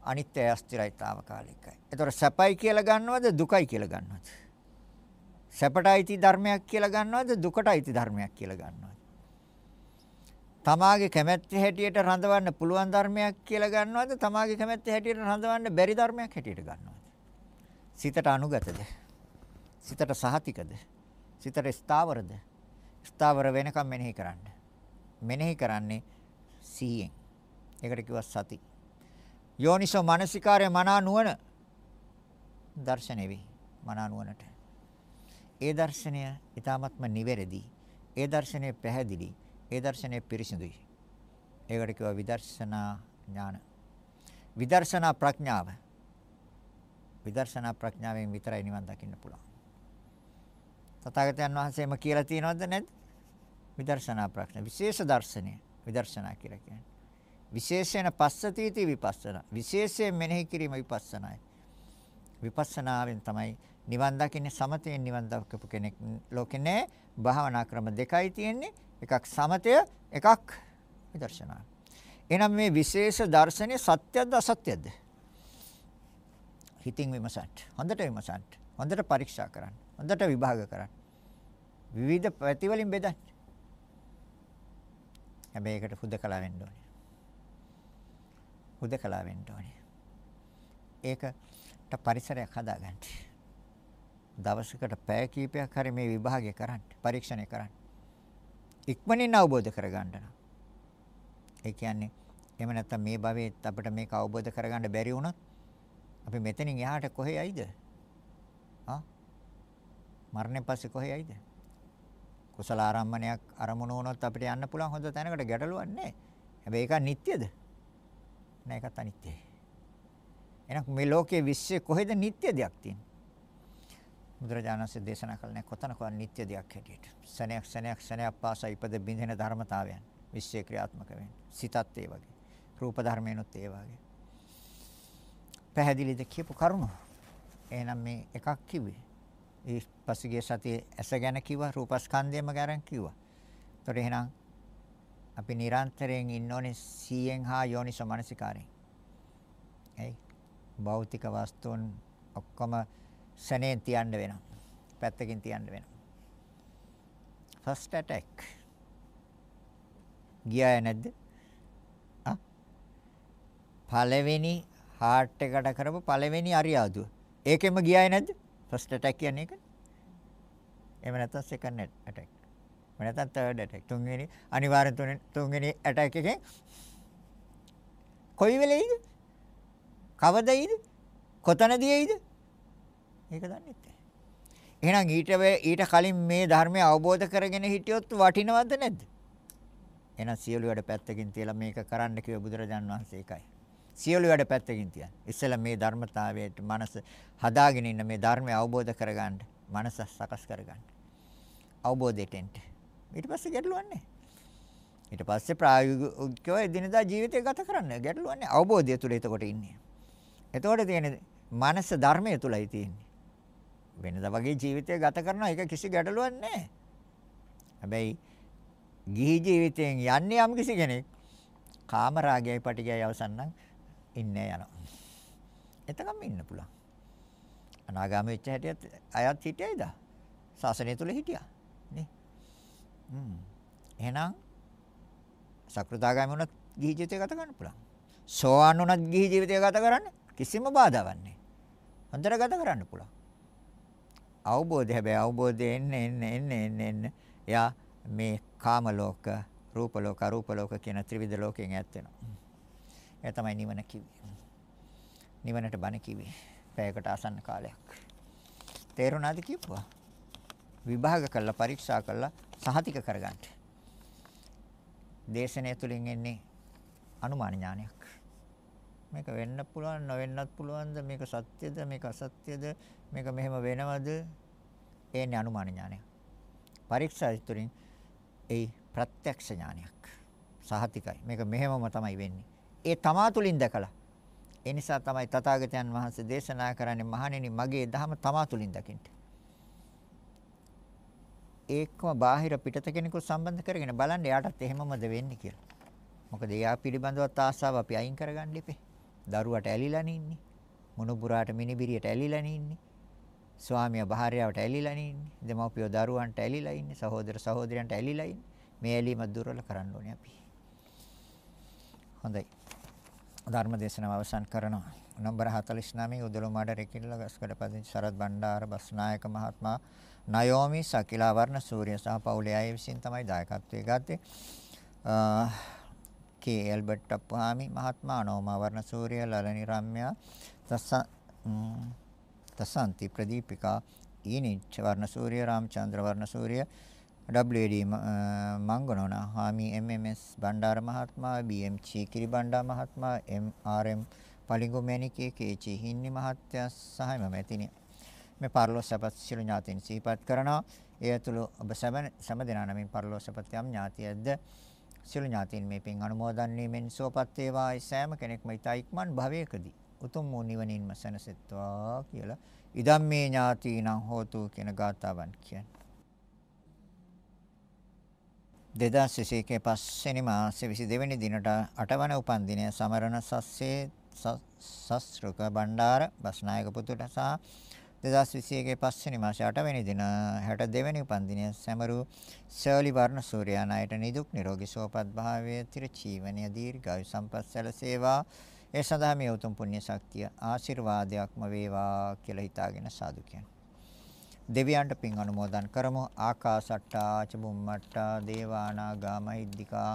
අනිත්‍යයි අස්තිරයි తాවකාලිකයි. ඒතකොට සැපයි කියලා ගන්නවද දුකයි කියලා ගන්නවද? සැපට අයිති ධර්මයක් කියලා ගන්නවද දුකට අයිති ධර්මයක් කියලා ගන්නවද? තමාගේ කැමැත්ත හැටියට රඳවන්න පුළුවන් ධර්මයක් කියලා ගන්නවද තමාගේ කැමැත්ත හැටියට රඳවන්න බැරි ධර්මයක් හැටියට ගන්නවද? සිතට අනුගතද? සිතට සහතිකද? සිතට ස්ථාවරද? ස්ථාවර වෙනකම් මෙනෙහි කරන්න. මෙනෙහි කරන්නේ සිහියෙන්. ඒකට කිව්වා සති. යෝනිසෝ මානසිකාරය මනා නුවණ දර්ශනෙ වේ මනා නුවණට. ඒ දර්ශනය ඊ타ත්ම නිවැරදි. ඒ දර්ශනය පැහැදිලි. ඒ දර්ශනය පිරිසිදුයි. ඒකට කියව විදර්ශනා ඥාන. විදර්ශනා ප්‍රඥාව. විදර්ශනා ප්‍රඥාවෙන් විතරයි නිවන් දකින්න පුළුවන්. තථාගතයන් වහන්සේම කියලා තියෙනවද නැද්ද? විදර්ශනා ප්‍රඥා විශේෂ දර්ශනය විදර්ශනා කියලා කියන්නේ. විශේෂයෙන් පස්සතීති විපස්සනා. විශේෂයෙන් මෙනෙහි කිරීම විපස්සනායි. විපස්සනාවෙන් තමයි නිවන් දකින්නේ සමතයෙන් නිවන් දක්වපු කෙනෙක් ලෝකේ නෑ. භාවනා ක්‍රම දෙකයි තියෙන්නේ. එකක් සමතය, එකක් විදර්ශනා. එහෙනම් මේ විශේෂ දර්ශනය සත්‍යද අසත්‍යද? හිතින් විමසන්න. හොඳට විමසන්න. හොඳට පරීක්ෂා කරන්න. හොඳට විභාග කරන්න. විවිධ පැතිවලින් බෙදන්න. හැබැයි ඒකට හුදකලා වෙන්න ඕනේ. හුදකලා වෙන්න ඕනේ. ඒකට පරිසරයක් හදාගන්න. දවසකට පැය කීපයක් හරි මේ විභාගය කරන්න, පරීක්ෂණය කරන්න. ඉක්මනින් අවබෝධ කරගන්න. ඒ කියන්නේ එහෙම නැත්නම් මේ භවයේත් අපිට මේක අවබෝධ කරගන්න බැරි වුණොත් අපි මෙතනින් එහාට කොහේ යයිද? ආ? මරණයෙන් පස්සේ කොහේ යයිද? කුසල ආරම්මණයක් අරමුණු වුණොත් අපිට යන්න පුළුවන් හොඳ තැනකට ගැටලුවක් නැහැ. හැබැයි ඒක නිට්ටයද? නෑ ඒකත් අනිත්‍යයි. එහෙනම් මේ ලෝකයේ විශ්වයේ කොහෙද නිට්ටය දෙයක් තියෙන්නේ? බුදුරජාණන් වහන්සේ දේශනා කළේ කොතනකවත් නිට්ටය දෙයක් හැටියට. සනයක් සනයක් සනයක් පාසා ඉපද බින්දෙන ධර්මතාවයන් විශ්වයේ ක්‍රියාත්මක වෙන්නේ. සිතත් ඒ වගේ. රූප ධර්මයන්ොත් ඒ වගේ. පැහැදිලිද කියපු කරුණ? එහෙනම් මේ එකක් කිව්වේ. ඒ පසුගිය සතියේ ඇස ගැන කිව්වා රූපස්කන්ධයම ගැන කිව්වා. ඒතකොට එහෙනම් අපි නිරන්තරයෙන් ඉන්න ඕනේ සීයෙන් හා යෝනිසෝ මනසිකාරයෙන්. එයි භෞතික වස්තුන් ඔක්කොම සැනෙන් තියන්න වෙනවා. පැත්තකින් තියන්න වෙනවා. first attack. ගියාය නැද්ද? ආ පළවෙනි heart එකට කරපු පළවෙනි අරියාදුව. ඒකෙම ගියාය නැද්ද? first attack කියන්නේ ඒක. එහෙම නැත්නම් second attack. එහෙම නැත්නම් third attack. තුන්වෙනි අනිවාර්යෙන් තුන්වෙනි attack එකෙන් කොයි වෙලෙයිද? කවදයිද? කොතනදීයිද? ඒක දන්නේ නැහැ. එහෙනම් ඊට ඊට කලින් මේ ධර්මය අවබෝධ කරගෙන හිටියොත් වටිනවද නැද්ද? එහෙනම් සියලු වැඩ පැත්තකින් තියලා මේක කරන්න කිව්ව බුදුරජාන් වහන්සේ ඒකයි. සියලු වැඩ පැත්තකින් තියන්න. ඉස්සෙල්ලා මේ ධර්මතාවයට මනස හදාගෙන ඉන්න මේ ධර්මය අවබෝධ කරගන්න, මනස සකස් කරගන්න. අවබෝධයට එන්න. ඊට පස්සේ ගැටලුවක් නැහැ. ඊට පස්සේ ප්‍රායෝගිකව එදිනදා ජීවිතය ගත කරන්න ගැටලුවක් නැහැ. අවබෝධය තුල එතකොට ඉන්නේ. එතකොට තියෙන්නේ මනස ධර්මයේ තුලයි තියෙන්නේ. වෙනදා වගේ ජීවිතය ගත කරනවා ඒක කිසි ගැටලුවක් නැහැ. හැබැයි ගිහි ජීවිතයෙන් යන්නේ යම් කිසි කෙනෙක් කාම රාගයයි පටිගයයි අවසන් නම් ඉන්නේ යනවා. එතකම් ඉන්න පුළුවන්. අනාගාමී වෙච්ච හැටියත් අයත් හිටියයිද? ශාසනය තුල හිටියා. නේ? හ්ම්. එහෙනම් සකෘදාගාමී වුණත් ගිහි ජීවිතය ගත කරන්න පුළුවන්. සෝවාන් වුණත් ගිහි ජීවිතය ගත කරන්න කිසිම බාධාවක් නැහැ. හොඳට ගත කරන්න පුළුවන්. අවබෝධය හැබැයි අවබෝධය එන්නේ එන්නේ එන්නේ එන්නේ එන්නේ එයා මේ කාම ලෝක, රූප ලෝක, අරූප ලෝක කියන ත්‍රිවිධ ලෝකයෙන් ඈත් වෙනවා. ඒ තමයි නිවන කිව්වේ. නිවනට බණ කිව්වේ. පැයකට ආසන්න කාලයක්. තේරුණාද කිව්වා? විභාග කළා පරීක්ෂා කළා සහතික කරගන්න. දේශනය තුලින් එන්නේ අනුමාන ඥානයක්. මේක වෙන්න පුළුවන් නොවෙන්නත් පුළුවන්ද? මේක සත්‍යද? මේක අසත්‍යද? මේක මෙහෙම වෙනවද? එන්නේ අනුමාන ඥානය පරීක්ෂා විතරින් ඒ ප්‍රත්‍යක්ෂ ඥානයක්. සහතිකයි. මේක මෙහෙමම තමයි වෙන්නේ. ඒ තමා තුලින් දැකලා. ඒ නිසා තමයි තථාගතයන් වහන්සේ දේශනා කරන්නේ මහණෙනි මගේ ධහම තමා තුලින් දකින්න. ඒකම බාහිර පිටත කෙනෙකු සම්බන්ධ කරගෙන බලන්න එයාටත් එහෙමමද වෙන්නේ කියලා. මොකද එයා පිළිබඳවත් ආසාව අපි අයින් කරගන්න ඉපේ. දරුවට ඇලිලානේ ඉන්නේ. මොනුපුරාට මිනිබිරියට ඇලිලානේ ඉන්නේ. ස්වාමියා භාර්යාවට ඇලිලානේ ඉන්නේ. දෙමව්පියෝ දරුවන්ට ඇලිලා ඉන්නේ. සහෝදර සහෝදරයන්ට ඇලිලා ඉන්නේ. මේ ඇලීම දුර්වල කරන්න ඕනේ අපි. හොඳයි. ධර්ම දේශනාව අවසන් කරනවා. නම්බර 49 උදළුමාඩ රෙකිල්ල ගස්කඩ පදිංචි සරත් බණ්ඩාර බස්නායක මහත්මයා නයෝමි සකිලා වර්ණ සූර්ය සහ පවුලේ අය විසින් තමයි දායකත්වයේ ගත්තේ. කේ ඇල්බර්ට් අප්පහාමි මහත්මයා නෝමා වර්ණසූරිය ලලනි රම්‍යා තස්ස තසන්ති ප්‍රදීපිකා ඊනිච් වර්ණසූරිය රාමචන්ද්‍ර වර්ණසූරිය WD මංගනෝන හාමි MMS බණ්ඩාර මහත්මයා BM චීකිරි බණ්ඩා මහත්මයා MRM පලිඟු මැණිකේ කේචි හින්නි මහත්තයා සහ මම ඇතිනේ මේ පරලෝසපත් සිළු ඥාතීන් සිහිපත් කරනවා ඒ ඇතුළු ඔබ සෑම දෙනා නමින් පරලෝසපත් යම් ඥාතියක්ද සියලු ඥාතීන් මේ පින් අනුමෝදන් වීමෙන් සුවපත් වේවා ඒ සෑම කෙනෙක්ම ඊට ඉක්මන් භවයකදී උතුම් වූ නිවනින්ම සැනසෙත්වා කියලා ඉදම්මේ ඥාතීනං හෝතු කියන ගාතාවන් කියන්නේ. 2021 පස්වෙනි මාසේ 22 වෙනි දිනට 8 වන උපන්දිනය සමරණ සස්සේ සස්ෘක බණ්ඩාර බස්නායක පුතුට සහ 2021 පස්වෙනි මාසේ 8 වෙනි දින 62 වෙනි උපන්දිනය සැමරු ශර්ලි වර්ණ සූර්යානායට නිදුක් නිරෝගී සුවපත් භාවයේ තිර ජීවනය දීර්ඝායු සම්පත් සැලසේවා ඒ සඳහා මේ උතුම් පුණ්‍ය ශක්තිය ආශිර්වාදයක්ම වේවා කියලා හිතාගෙන සාදු කියනවා. දෙවියන්ට පින් අනුමෝදන් කරමු. ආකාසට්ටා ච බුම්මට්ටා දේවානාගා මහිද්దికා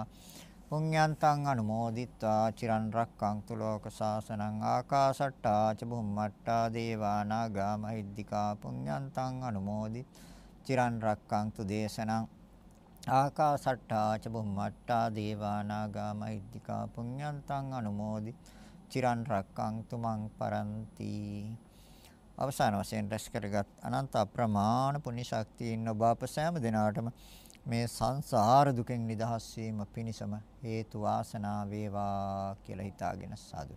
පුඤ්ඤන්තං අනුමෝදිත්වා චිරන් රක්ඛන්තු ලෝක සාසනං ආකාශට්ටා ච බුම්මට්ටා දේවා නාග මහිද්దికා පුඤ්ඤන්තං අනුමෝදි චිරන් රක්ඛන්තු දේශනං ආකාශට්ටා ච බුම්මට්ටා දේවා නාග මහිද්దికා පුඤ්ඤන්තං අනුමෝදි චිරන් රක්ඛන්තු මං පරන්ති අවසාන වශයෙන් රැස් කරගත් අනන්ත අප්‍රමාණ පුණ්‍ය ශක්තියින් ඔබ අප සෑම දිනාටම මේ සංසාර දුකෙන් නිදහස් වීම පිණිසම හේතු වාසනා වේවා කියලා හිතාගෙන සාදු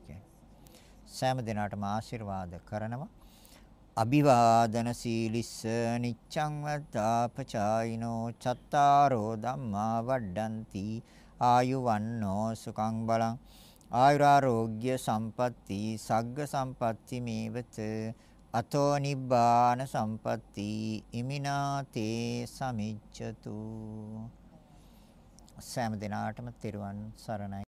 සෑම දිනාටම ආශිර්වාද කරනවා. අභිවාදන සීලිස්ස නිච්ඡං වද්දාපචායිනෝ චත්තාරෝ ධම්මා වඩ්ඩಂತಿ ආයුවන්නෝ සුඛං බලං ආයුරාෝග්‍ය සම්පatti සග්ග සම්පatti මේවත අතෝ නිබ්බාන සම්පatti ඉමිනාතේ සමිච්ඡතු. සෑම දිනාටම තෙරුවන් සරණයි.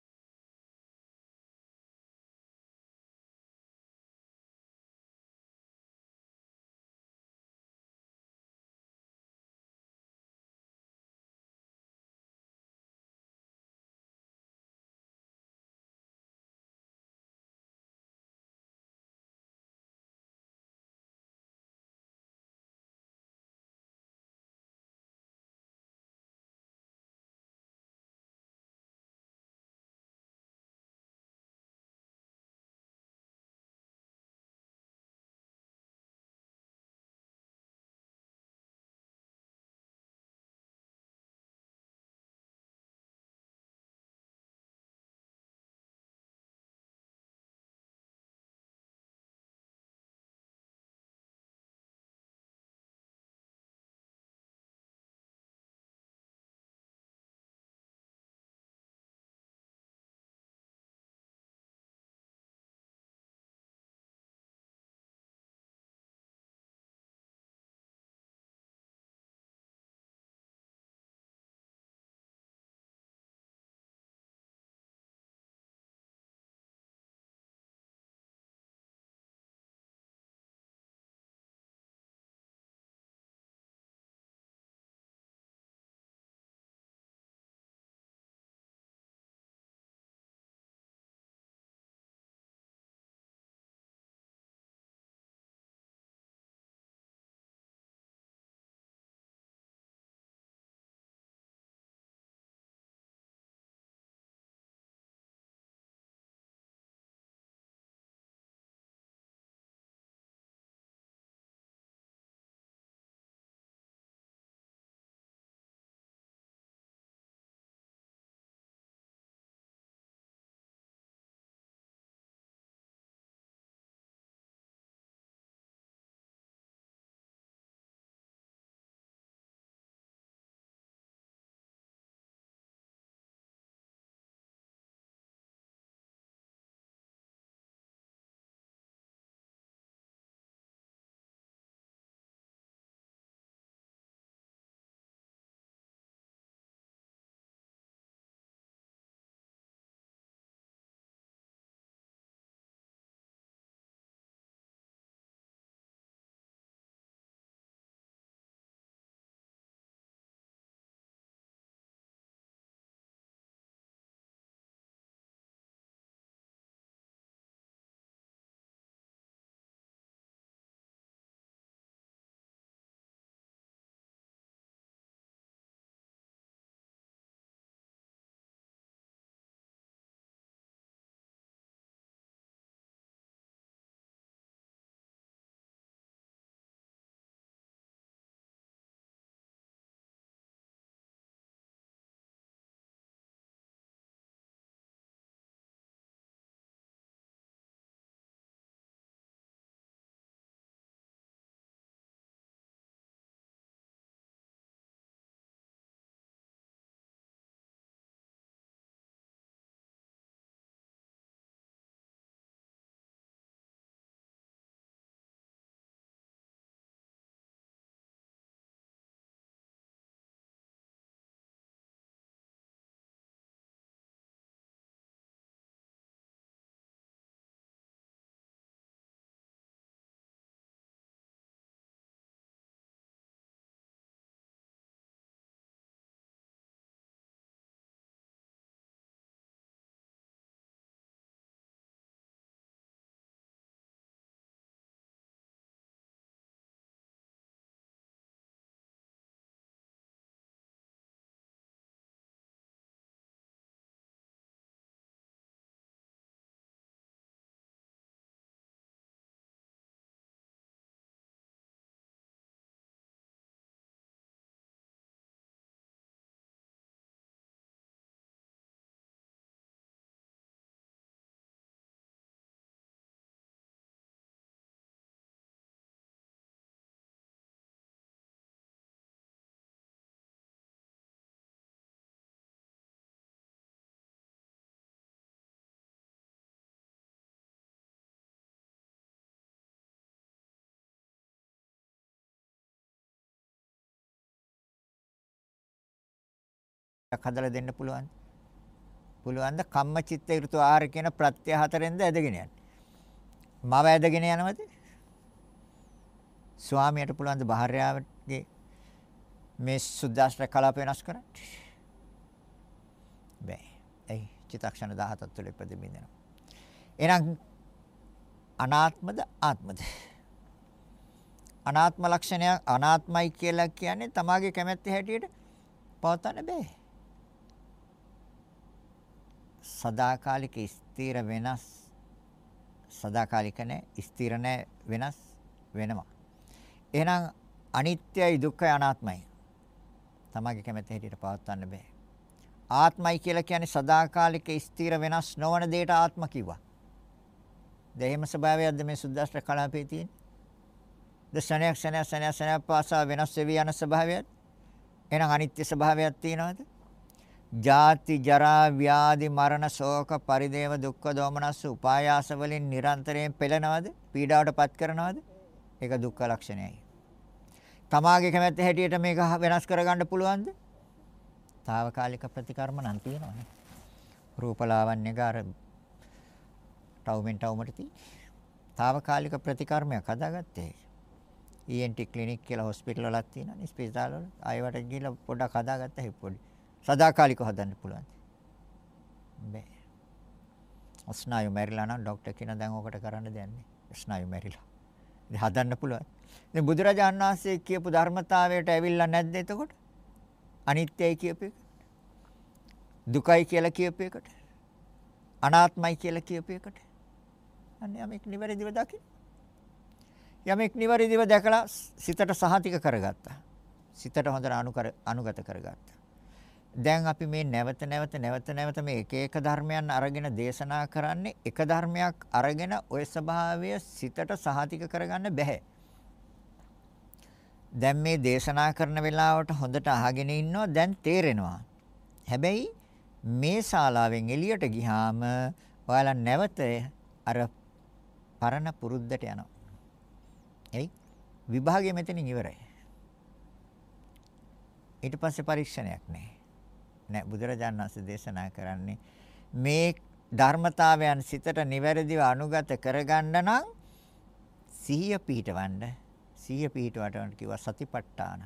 හදලා දෙන්න පුළුවන්ද? පුළුවන්ද? කම්ම චිත්ත ඍතු ආහාර කියන ප්‍රත්‍ය හතරෙන්ද ඇදගෙන යන්නේ. මව ඇදගෙන යනවද? ස්වාමියාට පුළුවන්ද භාර්යාවගේ මේ සුද්දාස්ත්‍ර කලාප වෙනස් කරන්න? බෑ. ඒ චිත්තක්ෂණ 17ක් තුළ ඉපදෙමින් එහෙනම් අනාත්මද ආත්මද? අනාත්ම ලක්ෂණය අනාත්මයි කියලා කියන්නේ තමාගේ කැමැත්ත හැටියට පවත්වන්න බෑ. සදාකාලික ස්ථිර වෙනස් සදාකාලික නැහැ ස්ථිර නැහැ වෙනස් වෙනවා. එහෙනම් අනිත්‍යයි දුක්ඛයි අනාත්මයි. තමාගේ කැමැත්ත හැටියට පවත්වන්න බෑ. ආත්මයි කියලා කියන්නේ සදාකාලික ස්ථිර වෙනස් නොවන දෙයට ආත්ම කිව්වා. දෙහිම ස්වභාවයක්ද මේ සුද්දාස්ත්‍ර කලාපේ තියෙන්නේ? දශනයක් සනයක් සනයක් සනයක් පාසා වෙනස් වෙවි යන ස්වභාවයක්ද? එහෙනම් අනිත්‍ය ස්වභාවයක් තියෙනවද? ජාති ජරා ව්‍යාධි මරණ ශෝක පරිදේව දුක්ඛ දෝමනස් උපායාස වලින් නිරන්තරයෙන් පෙළෙනවද? පීඩාවටපත් කරනවද? ඒක දුක්ඛ ලක්ෂණයයි. තමාගේ කැමැත්ත හැටියට මේක වෙනස් කරගන්න පුළුවන්ද? తాවකාලික ප්‍රතිකර්ම නම් තියෙනවනේ. රූපලාවන්‍යක අර ටවුමෙන් ටවුමට තියෙන්නේ. తాවකාලික ප්‍රතිකර්මයක් හදාගත්තේ. ENT ක්ලිනික් කියලා හොස්පිටල් වලක් තියෙනවානේ ස්පිතාල වල. ආයෙවට ගිහලා පොඩ්ඩක් හදාගත්තා හේ පොඩි. සදාකාලිකව හදන්න පුළුවන්. බෑ. ස්නායු මැරිලා නම් ડોක්ටර් කියන දැන් ඕකට කරන්න දෙයක් නෑ. ස්නායු මැරිලා. ඉතින් හදන්න පුළුවන්. ඉතින් බුදුරජාණන් වහන්සේ කියපු ධර්මතාවයට ඇවිල්ලා නැද්ද එතකොට? අනිත්‍යයි කියපු එක. දුකයි කියලා කියපු එකට. අනාත්මයි කියලා කියපු එකට. අනේ යමෙක් නිවැරදිව දකින්න. යමෙක් නිවැරදිව දැකලා සිතට සහතික කරගත්තා. සිතට හොඳට අනුකර අනුගත කරගත්තා. දැන් අපි මේ නැවත නැවත නැවත නැවත මේ එක එක ධර්මයන් අරගෙන දේශනා කරන්නේ එක ධර්මයක් අරගෙන ওই ස්වභාවය සිතට සහතික කරගන්න බෑ. දැන් මේ දේශනා කරන වෙලාවට හොඳට අහගෙන ඉන්නවා දැන් තේරෙනවා. හැබැයි මේ ශාලාවෙන් එළියට ගියාම ඔයාලා නැවත අර පරණ පුරුද්දට යනවා. එයි විභාගය මෙතනින් ඉවරයි. ඊට පස්සේ පරීක්ෂණයක් නැහැ. නෑ බුදුරජාණන් වහන්සේ දේශනා කරන්නේ මේ ධර්මතාවයන් සිතට නිවැරදිව අනුගත කරගන්න නම් සිහිය පිහිටවන්න. සිහිය පිහිටවට කිව්වා සතිපට්ඨාන.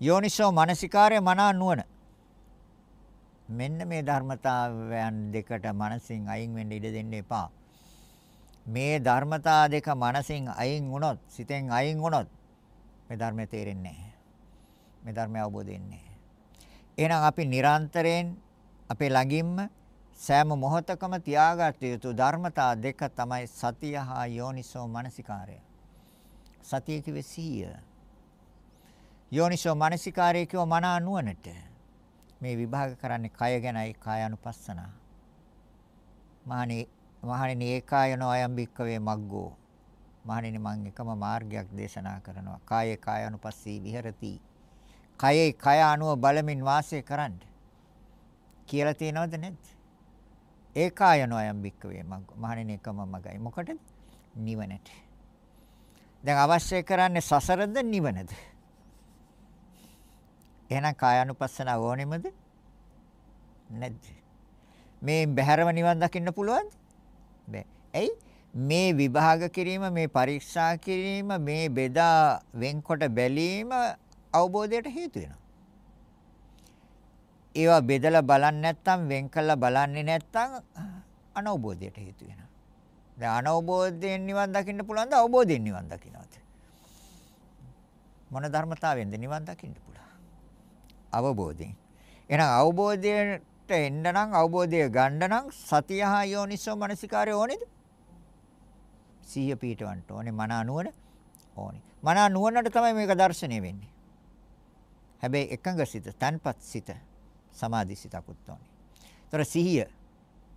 යෝනිසෝ මනසිකාරය මනා නුවණ. මෙන්න මේ ධර්මතාවයන් දෙකට මනසින් අයින් වෙන්න ඉඩ දෙන්න එපා. මේ ධර්මතා දෙක මනසින් අයින් වුණොත් සිතෙන් අයින් වුණොත් මේ ධර්මය තේරෙන්නේ නැහැ මේ ධර්මය අවබෝධ වෙන්නේ නැහැ එහෙනම් අපි නිරන්තරයෙන් අපේ ළඟින්ම සෑම මොහොතකම තියාගත යුතු ධර්මතා දෙක තමයි සතිය හා යෝනිසෝ මනසිකාරය. සතිය කිව්වේ සිහිය. යෝනිසෝ මනසිකාරය කියව මන නුවණට. මේ විභාග කරන්නේ කය ගැනයි කායानुපස්සනා. මහණේ මහණෙනි ඒකායනෝ අයම් බික්කවේ මග්ගෝ. මහණෙනි මම එකම මාර්ගයක් දේශනා කරනවා. කායේ කායानुපස්සී විහෙරති. කයේ කය අනුව බලමින් වාසය කරන්න කියලා තියෙනවද නැද්ද? ඒකායනෝ අයම් බික්කවේ මහණෙනි එකම මගයි. මොකටද? නිවනට. දැන් අවශ්‍ය කරන්නේ සසරද නිවනද? එහෙනම් කායानुපස්සන ඕනෙමද? නැද්ද? මේ බහැරව නිවන් දකින්න පුළුවන්ද? බෑ. ඇයි? මේ විභාග කිරීම, මේ පරීක්ෂා කිරීම, මේ බෙදා වෙන්කොට බැලීම අවබෝධයට හේතු වෙනවා. ඒවා බෙදලා බලන්නේ නැත්නම් වෙන් කළා බලන්නේ නැත්නම් අනවබෝධයට හේතු වෙනවා. දැන් අනවබෝධයෙන් නිවන් දකින්න පුළුවන්ද අවබෝධයෙන් නිවන් දකින්නවද? මොන ධර්මතාවයෙන්ද නිවන් දකින්න පුළුවන්? අවබෝධයෙන්. එහෙනම් අවබෝධයට එන්න නම් අවබෝධය ගන්න නම් සතිය හා යෝනිසෝ මනසිකාරය ඕනේද? සිහිය පිටවන්න ඕනේ මන නුවණ ඕනේ. මන නුවණට තමයි මේක දැర్శණය වෙන්නේ. හැබැයි එකඟ සිත, තන්පත් සිත, සමාධි සිතකුත් ඕනේ. ඒතර සිහිය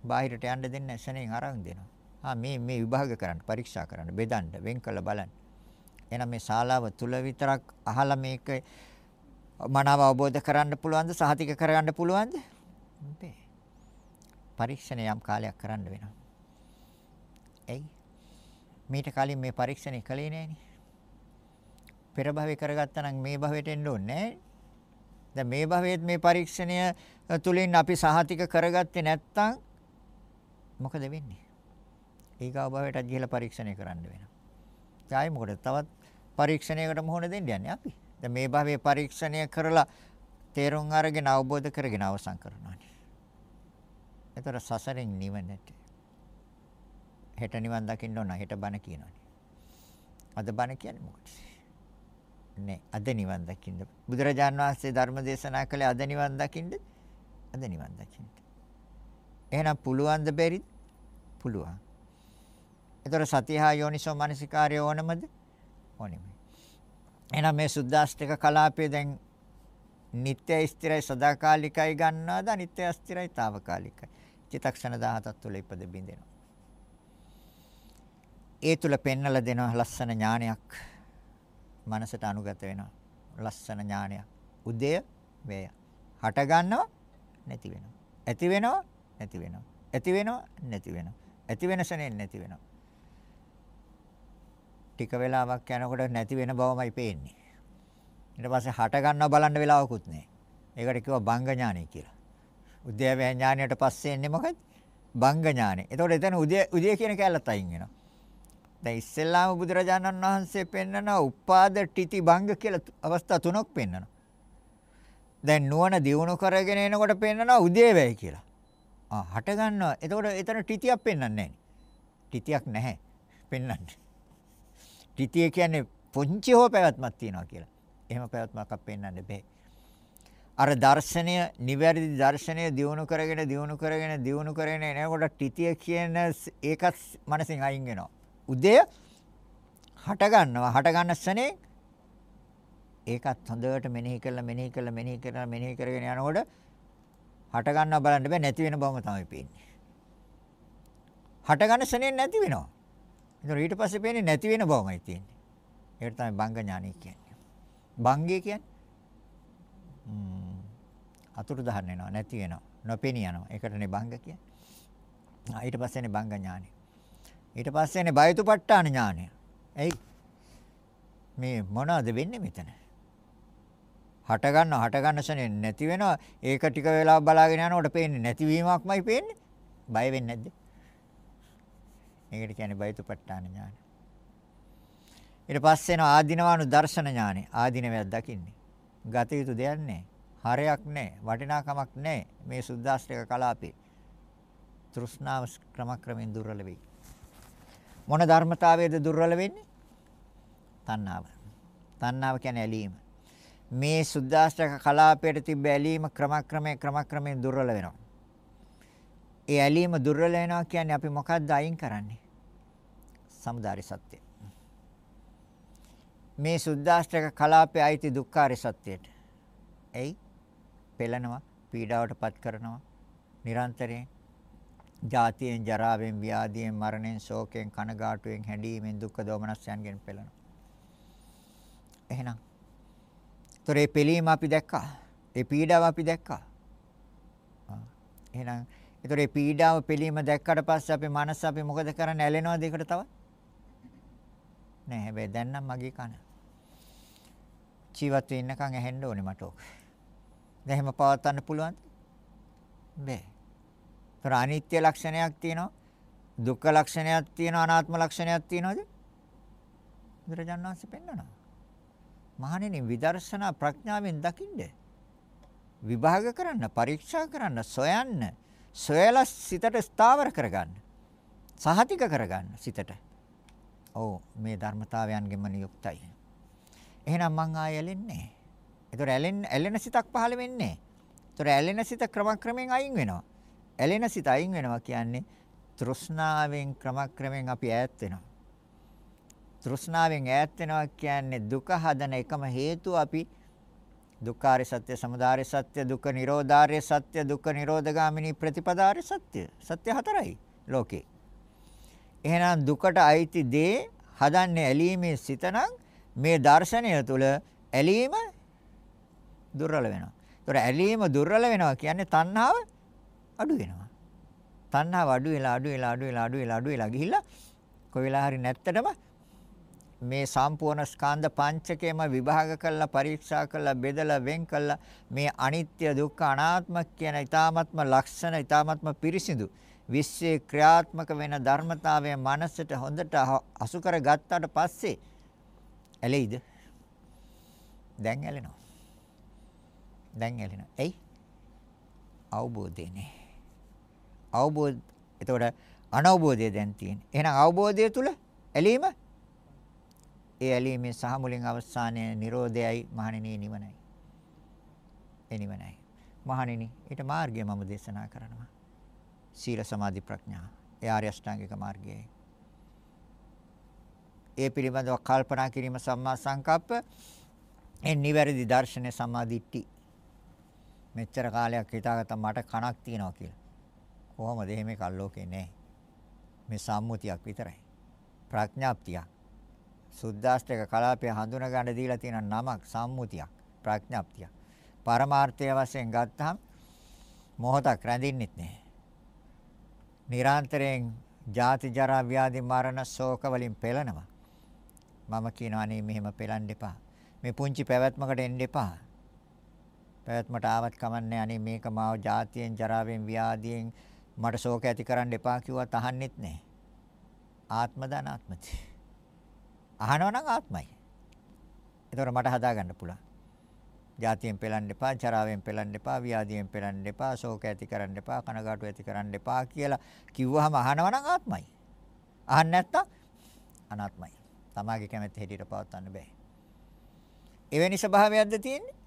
බාහිරට යන්න දෙන්නේ නැසෙනෙන් අරන් දෙනවා. ආ මේ මේ විභාග කරන්න, පරීක්ෂා කරන්න, බෙදන්න, වෙන් කළ බලන්න. එහෙනම් මේ ශාලාව තුල විතරක් අහලා මේක මනාව අවබෝධ කරන්න පුළුවන්ද? සහතික කරගන්න පුළුවන්ද? බෑ. පරීක්ෂණ යම් කාලයක් කරන්න වෙනවා. එයි මීට කලින් මේ පරීක්ෂණය කළේ නෑනේ. පෙර භවයේ කරගත්තා නම් මේ භවයට එන්න ඕනේ නෑ. දැන් මේ භවයේත් මේ පරීක්ෂණය තුලින් අපි සහතික කරගත්තේ නැත්නම් මොකද වෙන්නේ? ඊගාව භවයටත් ගිහිලා පරීක්ෂණය කරන්න වෙනවා. ඊයි මොකද තවත් පරීක්ෂණයකට මුහුණ දෙන්න යන්නේ අපි. දැන් මේ භවයේ පරීක්ෂණය කරලා තේරුම් අරගෙන අවබෝධ කරගෙන අවසන් කරනවානේ. ඒතර සසරෙන් නිවනට. හෙට නිවන් දකින්න ඕන හෙට බණ කියනවානේ. අද බණ කියන්නේ මොකටද? නෑ. අද නිවන් දකින්න. බුදුරජාන් වහන්සේ ධර්ම දේශනා කළේ අද නිවන් දකින්න. අද නිවන් දකින්න. එහෙනම් පුළුවන් ද බැරිද? පුළුවන්. ඒතර සතිහා යෝනිසෝ මනසිකාරය ඕනමද? ඕනෙමයි. එහෙනම් මේ සුද්දාස්තික කලාපය දැන් නිත්‍ය ස්ථිරයි සදාකාලිකයි ගන්නවද? අනිත්‍ය ස්ථිරයි తాවකාලිකයි. චිතක්ෂණ 17ක් තුළ ඉපද බින්දෙනවා. ඒ තුල පෙන්නලා දෙනවා ලස්සන ඥානයක්. මනසට අනුගත වෙනවා. ලස්සන ඥානයක්. උදය වේය. හට ගන්නවා නැති වෙනවා. ඇති වෙනවා නැති වෙනවා. ඇති වෙනවා නැති වෙනවා. ඇති වෙනසනේ නැති වෙනවා. ටික වෙලාවක් යනකොට නැති වෙන බවමයි පේන්නේ. ඊට පස්සේ හට ගන්නව බලන්න වෙලාවකුත් නැහැ. ඒකට කිව්වා බංග ඥානය කියලා. උද්‍යව ඥානයට පස්සේ එන්නේ මොකද? බංග ඥානය. එතකොට එතන උදය උදය කියන කැලලත් අයින් වෙනවා. දැන් ඉස්සෙල්ලාම බුදුරජාණන් වහන්සේ පෙන්නන උපාද ටිති භංග කියලා අවස්ථා තුනක් පෙන්නනවා. දැන් නුවණ දියුණු කරගෙන එනකොට පෙන්නනවා උදේවැය කියලා. ආ හට ගන්නවා. එතකොට එතන ටිතියක් පෙන්වන්නේ නැහැ. ටිතියක් නැහැ. පෙන්වන්නේ. ටිතිය කියන්නේ පුංචි හෝ පැවැත්මක් තියනවා කියලා. එහෙම පැවැත්මක් අප පෙන්වන්න බෑ. අර දර්ශනය, නිවැරදි දර්ශනය දියුණු කරගෙන දියුණු කරගෙන දියුණු කරගෙන එනකොට ටිතිය කියන ඒකත් මනසින් අයින් වෙනවා. උදය හට ගන්නවා හට ගන්න ස්නේ ඒකත් හොඳට මෙනෙහි කරලා මෙනෙහි කරලා මෙනෙහි කරලා මෙනෙහි කරගෙන යනකොට හට ගන්නවා බලන්න බෑ නැති වෙන බවම තමයි පේන්නේ. හට ගන්න ස්නේ නැති වෙනවා. ඒතර ඊට පස්සේ පේන්නේ නැති වෙන බවමයි තියෙන්නේ. ඒකට තමයි බංග ඥානය කියන්නේ. බංගය කියන්නේ ම්ම් අතුරුදහන් වෙනවා නැති වෙනවා නොපෙනී යනවා. ඒකටනේ බංග කියන්නේ. ඊට පස්සේනේ බංග ඥානය. ඊට පස්සේනේ බයතුපට්ඨාන ඥානය. එයි මේ මොනවද වෙන්නේ මෙතන? හට ගන්න හට ගන්න සනේ නැති වෙනවා. ඒක ටික වෙලා බලාගෙන යනකොට පේන්නේ නැතිවීමක්මයි පේන්නේ. බය වෙන්නේ නැද්ද? ඒකට කියන්නේ බයතුපට්ඨාන ඥානය. ඊට පස්සේ එනවා ආධිනවානු දර්ශන ඥානය. ආධිනවයක් දකින්නේ. ගත යුතු දෙයක් නැහැ. හරයක් නැහැ. වටිනාකමක් නැහැ. මේ සුද්දාස්ත්‍රික කලාපේ. තෘෂ්ණාව ක්‍රමක්‍රමෙන් දුර්වල වෙයි. මොන ධර්මතාවයේද දුර්වල වෙන්නේ? තණ්හාව. තණ්හාව කියන්නේ ඇලීම. මේ සුද්දාෂ්ටක කලාපයට තිබ්බ ඇලීම ක්‍රමක්‍රමයෙන් ක්‍රමක්‍රමයෙන් දුර්වල වෙනවා. ඒ ඇලීම දුර්වල වෙනවා කියන්නේ අපි මොකද්ද අයින් කරන්නේ? සමුදාරි සත්‍ය. මේ සුද්දාෂ්ටක කලාපයේ අයිති දුක්ඛාරි සත්‍යයට. එයි පෙළනවා, පීඩාවටපත් කරනවා, නිරන්තරයෙන් ජාතියෙන් ජරාවෙන් ව්‍යාධියෙන් මරණයෙන් ශෝකයෙන් කනගාටුවෙන් හැඬීමෙන් දුක්ඛ දෝමනස්යන්ගෙන් පෙළෙනවා. එහෙනම් ତොර ඒ පිළීම අපි දැක්කා. ඒ පීඩාව අපි දැක්කා. එහෙනම් ඒතර ඒ පීඩාව පිළීම දැක්කට පස්සේ අපේ මනස අපි මොකද කරන්නේ? ඇලෙනවද ඒකට තව? නෑ හැබැයි දැන් නම් මගේ කන. ජීවත් වෙන්නකන් ඇහෙන්න ඕනේ මට ඕක. දැන් එහෙම පවත්වන්න පුළුවන්ද? බෑ. ඒතර අනිත්‍ය ලක්ෂණයක් තියෙනවා. දුක්ඛ ලක්ෂණයක් තියෙනවා. අනාත්ම ලක්ෂණයක් තියෙනවද? බුදුරජාණන් වහන්සේ පෙන්නනවා. මහණෙනි විදර්ශනා ප්‍රඥාවෙන් දකින්න. විභාග කරන්න, පරීක්ෂා කරන්න, සොයන්න, සොයලා සිතට ස්ථාවර කරගන්න. සහතික කරගන්න සිතට. ඔව් මේ ධර්මතාවයන්ගෙම නියුක්තයි. එහෙනම් මං ආයෙ ඇලෙන්නේ. ඒතර ඇලෙන්න ඇලෙන සිතක් පහළ වෙන්නේ. ඒතර ඇලෙන සිත ක්‍රමක්‍රමයෙන් අයින් වෙනවා. ඇලෙන සිත අයින් වෙනවා කියන්නේ තෘෂ්ණාවෙන් ක්‍රමක්‍රමයෙන් අපි ඈත් වෙනවා. තෘෂ්ණාවෙන් ඈත් වෙනවා කියන්නේ දුක හදන එකම හේතුව අපි දුක්ඛාරය සත්‍ය, සමුදාය සත්‍ය, දුක්ඛ නිරෝධාරය සත්‍ය, දුක්ඛ නිරෝධගාමිනී ප්‍රතිපදාරය සත්‍ය. සත්‍ය හතරයි ලෝකේ. එහෙනම් දුකට අයිති දේ හදන්නේ ඇලීමේ සිතනම් මේ දර්ශනය තුළ ඇලීම දුර්වල වෙනවා. ඒතර ඇලීම දුර්වල වෙනවා කියන්නේ තණ්හාව අඩු වෙනවා. තණ්හාව අඩු වෙලා අඩු වෙලා අඩු වෙලා අඩු වෙලා අඩු වෙලා ගිහිල්ලා කොයි වෙලා හරි නැත්තටම මේ සම්පූර්ණ ස්කන්ධ පංචකයම විභාග කරලා පරීක්ෂා කරලා බෙදලා වෙන් කරලා මේ අනිත්‍ය දුක්ඛ අනාත්ම කියන ඊ타ත්ම ලක්ෂණ ඊ타ත්ම පිරිසිදු විශ්වයේ ක්‍රියාත්මක වෙන ධර්මතාවය මනසට හොඳට අසු කර ගත්තාට පස්සේ ඇලෙයිද? දැන් ඇලෙනවා. දැන් ඇලෙනවා. එයි අවබෝධයනේ. අවබෝධ එතකොට අනවබෝධය දැන් තියෙන්නේ. එහෙනම් අවබෝධය තුල ඇලීම ඒ ඇලීමේ සහ මුලින් අවසානයේ Nirodhayai මහණෙනි නිවනයි. ඒ නිවනයි. මහණෙනි ඊට මාර්ගය මම දේශනා කරනවා. සීල සමාධි ප්‍රඥා. ඒ ආර්ය අෂ්ටාංගික මාර්ගයයි. ඒ පිළිබඳව කල්පනා කිරීම සම්මා සංකප්ප ඒ නිවැරදි දර්ශනය සමාධිට්ටි. මෙච්චර කාලයක් හිතාගත්තා මට කණක් තියනවා කියලා. කොහොමද එහෙම කල්ලෝකේ නැහැ. මේ සම්මුතියක් විතරයි. ප්‍රඥාප්තියක්. සුද්දාස්තක කලාපය හඳුනා ගන්න දීලා තියෙන නමක් සම්මුතියක් ප්‍රඥාප්තියක්. පරමාර්ථය වශයෙන් ගත්තහම මොහොතක් රැඳින්නෙත් නැහැ. නිරන්තරයෙන් ජාති ජරා ව්‍යාධි මරණ ශෝක වලින් පෙළෙනවා. මම කියනවා අනේ මෙහෙම පෙළන්න එපා. මේ පුංචි පැවැත්මකට එන්න එපා. පැවැත්මට ආවත් කමන්නේ අනේ මේක මාව ජාතියෙන් ජරාවෙන් ව්‍යාධියෙන් මට ශෝක ඇති කරන්න එපා කිව්වත් අහන්නෙත් නැහැ. ආත්මද අනාත්මද? අහනවා නම් ආත්මයි. ඒතකොට මට හදාගන්න පුළුවන්. ජාතියෙන් පෙළන්න එපා, ජරාවෙන් පෙළන්න එපා, ව්‍යාධියෙන් පෙළන්න එපා, ශෝක ඇති කරන්න එපා, කනගාටු ඇති කරන්න එපා කියලා කිව්වහම අහනවා නම් ආත්මයි. අහන්න නැත්තම් අනාත්මයි. තමාගේ කැමැත්ත හැටියට පවත්වන්න බෑ. එවැනි ස්වභාවයක්ද තියෙන්නේ?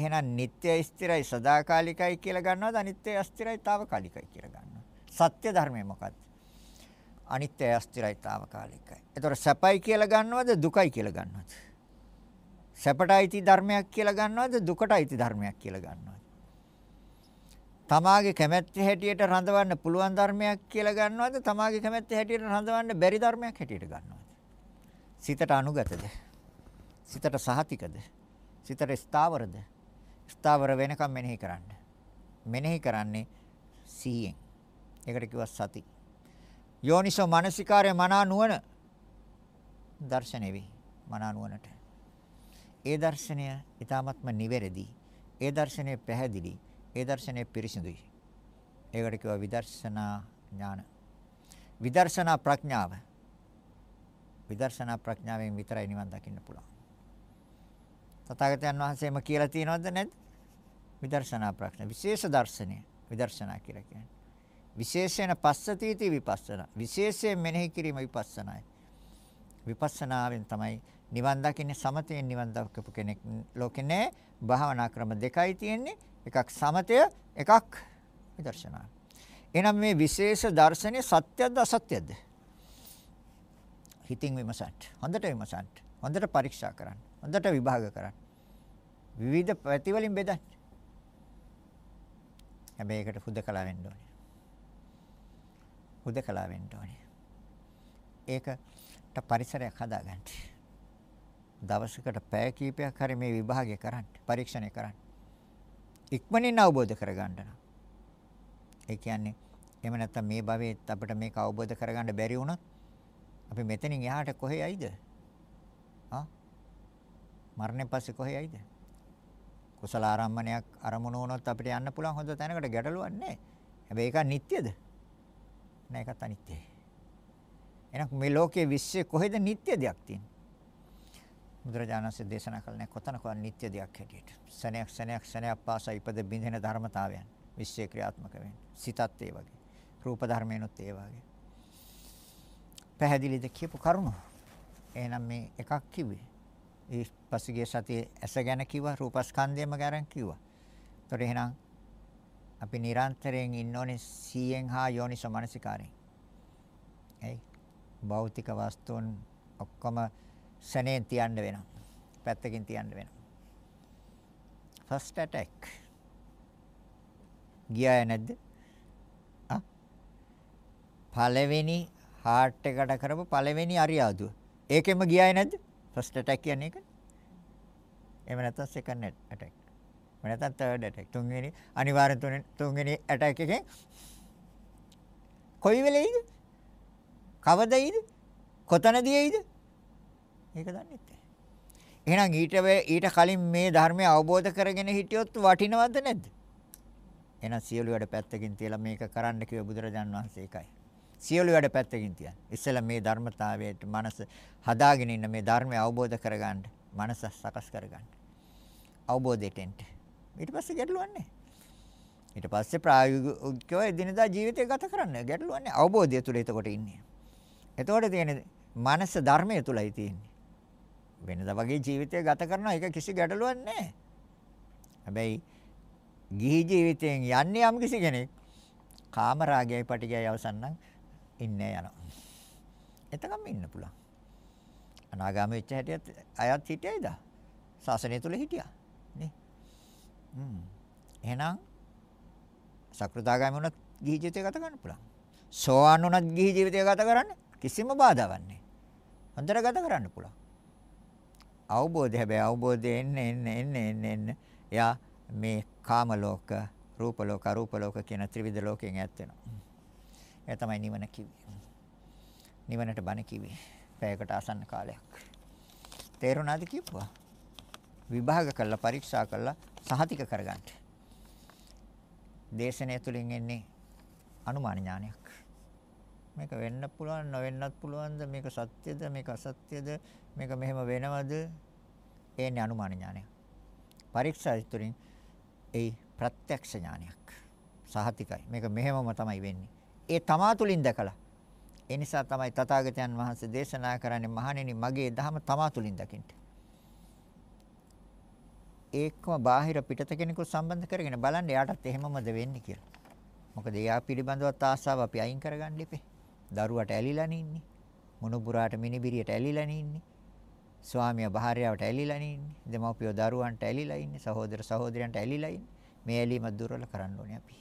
එහෙනම් නিত্য ස්ථිරයි සදාකාලිකයි කියලා ගන්නවද අනිත්‍ය අස්ථිරයි తాවකාලිකයි කියලා ගන්නවා. සත්‍ය ධර්මය මොකක්ද? අනිත්‍ය අස්ථිරයි తాවකාලිකයි. ඒතොර සැපයි කියලා ගන්නවද දුකයි කියලා ගන්නවද? සැපටයි ධර්මයක් කියලා ගන්නවද දුකටයි ධර්මයක් කියලා ගන්නවද? තමාගේ කැමැත්ත හැටියට රඳවන්න පුළුවන් ධර්මයක් කියලා ගන්නවද තමාගේ කැමැත්ත හැටියට රඳවන්න බැරි ධර්මයක් හැටියට ගන්නවද? සිතට අනුගතද? සිතට සහතිකද? සිතට ස්ථාවරද? ස්ථාවර වෙනකම් මෙනෙහි කරන්න. මෙනෙහි කරන්නේ සිහියෙන්. ඒකට කිව්වා සති. යෝනිසෝ මානසිකාරය මනා නුවණ දර්ශනෙ වේ. මනා නුවණට. ඒ දර්ශනය ඊ타ත්ම නිවැරදි. ඒ දර්ශනය පැහැදිලි. ඒ දර්ශනය පිරිසිදුයි. ඒකට කිව්වා විදර්ශනා ඥාන. විදර්ශනා ප්‍රඥාව. විදර්ශනා ප්‍රඥාවෙන් විතරයි නිවන් දකින්න පුළුවන්. තථාගතයන් වහන්සේම කියලා තියෙනවද නැද්ද? විදර්ශනා ප්‍රඥා විශේෂ දර්ශනය විදර්ශනා කියලා කියන්නේ. විශේෂයෙන් පස්සතීති විපස්සනා. විශේෂයෙන් මෙනෙහි කිරීම විපස්සනායි. විපස්සනාවෙන් තමයි නිවන් දකින්නේ සමතයෙන් නිවන් දක්වපු කෙනෙක් ලෝකේ නෑ. භාවනා ක්‍රම දෙකයි තියෙන්නේ. එකක් සමතය, එකක් විදර්ශනා. එහෙනම් මේ විශේෂ දර්ශනය සත්‍යද අසත්‍යද? හිතින් විමසන්න. හොඳට විමසන්න. හොඳට පරීක්ෂා කරන්න. හොඳට විභාග කරන්න. විවිධ පැතිවලින් බෙදන්න. හැබැයි ඒකට හුදකලා වෙන්න ඕනේ. හුදකලා වෙන්න ඕනේ. ඒකට පරිසරයක් හදාගන්න. දවසකට පැය කීපයක් හරි මේ විභාගය කරන්න, පරීක්ෂණය කරන්න. ඉක්මනින් අවබෝධ කරගන්න. ඒ කියන්නේ එහෙම නැත්නම් මේ භවයේත් අපිට මේක අවබෝධ කරගන්න බැරි වුණොත් අපි මෙතනින් එහාට කොහේ යයිද? ආ? මරණයෙන් පස්සේ කොහේ යයිද? කුසල ආරම්මණයක් අරමුණු වුණොත් අපිට යන්න පුළුවන් හොඳ තැනකට ගැටලුවක් නැහැ. හැබැයි ඒක නිට්ටයද? නෑ ඒකත් අනිත්‍යයි. එහෙනම් මේ ලෝකයේ විශ්වයේ කොහෙද නිට්ටය දෙයක් තියෙන්නේ? බුදුරජාණන්සේ දේශනා කළ නැහැ කොතනකවත් නිට්ටය දෙයක් හැටියට. සනයක් සනයක් සනයක් පාසා ඉපද බින්දෙන ධර්මතාවයන් විශ්වයේ ක්‍රියාත්මක වෙන්නේ. සිතත් ඒ වගේ. රූප ධර්මයන්ොත් ඒ වගේ. පැහැදිලිද කියපු කරුණ? එහෙනම් මේ එකක් කිව්වේ. ඒ පසුගිය සතියේ ඇස ගැන කිව්වා රූපස්කන්ධයම ගැන කිව්වා. ඒතකොට එහෙනම් අපි නිරන්තරයෙන් ඉන්න ඕනේ සීයෙන් හා යෝනිසෝ මනසිකාරයෙන්. එයි භෞතික වස්තුන් ඔක්කොම සැනෙන් තියන්න වෙනවා. පැත්තකින් තියන්න වෙනවා. first attack. ගියාය නැද්ද? ආ පළවෙනි හાર્ට් එකට කරපු පළවෙනි අරියාදුව. ඒකෙම ගියාය නැද්ද? ෆස්ට් ඇටැක් කියන්නේ ඒක. එහෙම නැත්නම් සෙකන්ඩ් ඇටැක්. එහෙම නැත්නම් තර්ඩ් ඇටැක්. තුන්වෙනි අනිවාර්යෙන් තුන්වෙනි තුන්වෙනි ඇටැක් එකෙන් කොයි වෙලෙයිද? කවදයිද? කොතනදීයිද? ඒක දන්නේ නැහැ. එහෙනම් ඊට ඊට කලින් මේ ධර්මය අවබෝධ කරගෙන හිටියොත් වටිනවද නැද්ද? එහෙනම් සියලු වැඩ පැත්තකින් තියලා මේක කරන්න කිව්ව බුදුරජාන් වහන්සේ ඒකයි. සියලු වැඩ පැත්තකින් තියන්න. ඉස්සෙල්ලා මේ ධර්මතාවයට මනස හදාගෙන ඉන්න මේ ධර්මය අවබෝධ කරගන්න, මනස සකස් කරගන්න. අවබෝධයට එන්න. ඊට පස්සේ ගැටලුවක් නැහැ. ඊට පස්සේ ප්‍රායෝගිකව එදිනදා ජීවිතය ගත කරන්න ගැටලුවක් නැහැ. අවබෝධය තුල එතකොට ඉන්නේ. එතකොට තියෙන්නේ මනස ධර්මය තුලයි තියෙන්නේ. වෙනදා වගේ ජීවිතය ගත කරනවා ඒක කිසි ගැටලුවක් නැහැ. හැබැයි ගිහි ජීවිතයෙන් යන්නේ යම් කිසි කෙනෙක් කාම රාගයයි පටිගයයි අවසන් නම් ඉන්නේ යනවා. එතකම් ඉන්න පුළුවන්. අනාගාමී වෙච්ච හැටියත් අයත් හිටියයිද? ශාසනය තුල හිටියා. නේ? හ්ම්. එහෙනම් සකෘදාගාමී වුණත් ගිහි ජීවිතය ගත කරන්න පුළුවන්. සෝවාන් වුණත් ගිහි ජීවිතය ගත කරන්න කිසිම බාධාවක් නැහැ. හොඳට ගත කරන්න පුළුවන්. අවබෝධය හැබැයි අවබෝධය එන්නේ එන්නේ එන්නේ එන්නේ එයා මේ කාම ලෝක, රූප ලෝක, අරූප ලෝක කියන ත්‍රිවිධ ලෝකයෙන් ඈත් වෙනවා. ඒ තමයි නිවන කිව්වේ. නිවනට බණ කිව්වේ. පැයකට ආසන්න කාලයක්. තේරුණාද කිව්වා? විභාග කළා, පරීක්ෂා කළා, සහතික කරගන්න. දේශනය තුලින් එන්නේ අනුමාන ඥානයක්. මේක වෙන්න පුළුවන් නොවෙන්නත් පුළුවන්ද මේක සත්‍යද මේක අසත්‍යද මේක මෙහෙම වෙනවද එන්නේ අනුමාන ඥානයක්. පරීක්ෂා තුලින් ඒ ප්‍රත්‍යක්ෂ ඥානයක්. සහතිකයි. මේක මෙහෙමම තමයි වෙන්නේ. ඒ තමා තුලින් දැකලා. ඒ නිසා තමයි තථාගතයන් වහන්සේ දේශනා කරන්නේ මහණෙනි මගේ ධහම තමා තුලින් දකින්න. ඒකම බාහිර පිටත කෙනෙකු සම්බන්ධ කරගෙන බලන්න එයාටත් එහෙමමද වෙන්නේ කියලා. මොකද එයා පිළිබඳවත් ආසාව අපි අයින් කරගන්න ඉපේ. දරුවට ඇලිලා ඉන්නේ. මොනුබුරාට මිනිබිරියට ඇලිලා ඉන්නේ. ස්වාමියා භාර්යාවට ඇලිලා ඉන්නේ. දෙමව්පියෝ දරුවන්ට ඇලිලා ඉන්නේ. සහෝදර සහෝදරයන්ට ඇලිලා ඉන්නේ. මේ ඇලීම දුර්වල කරන්න ඕනේ අපි.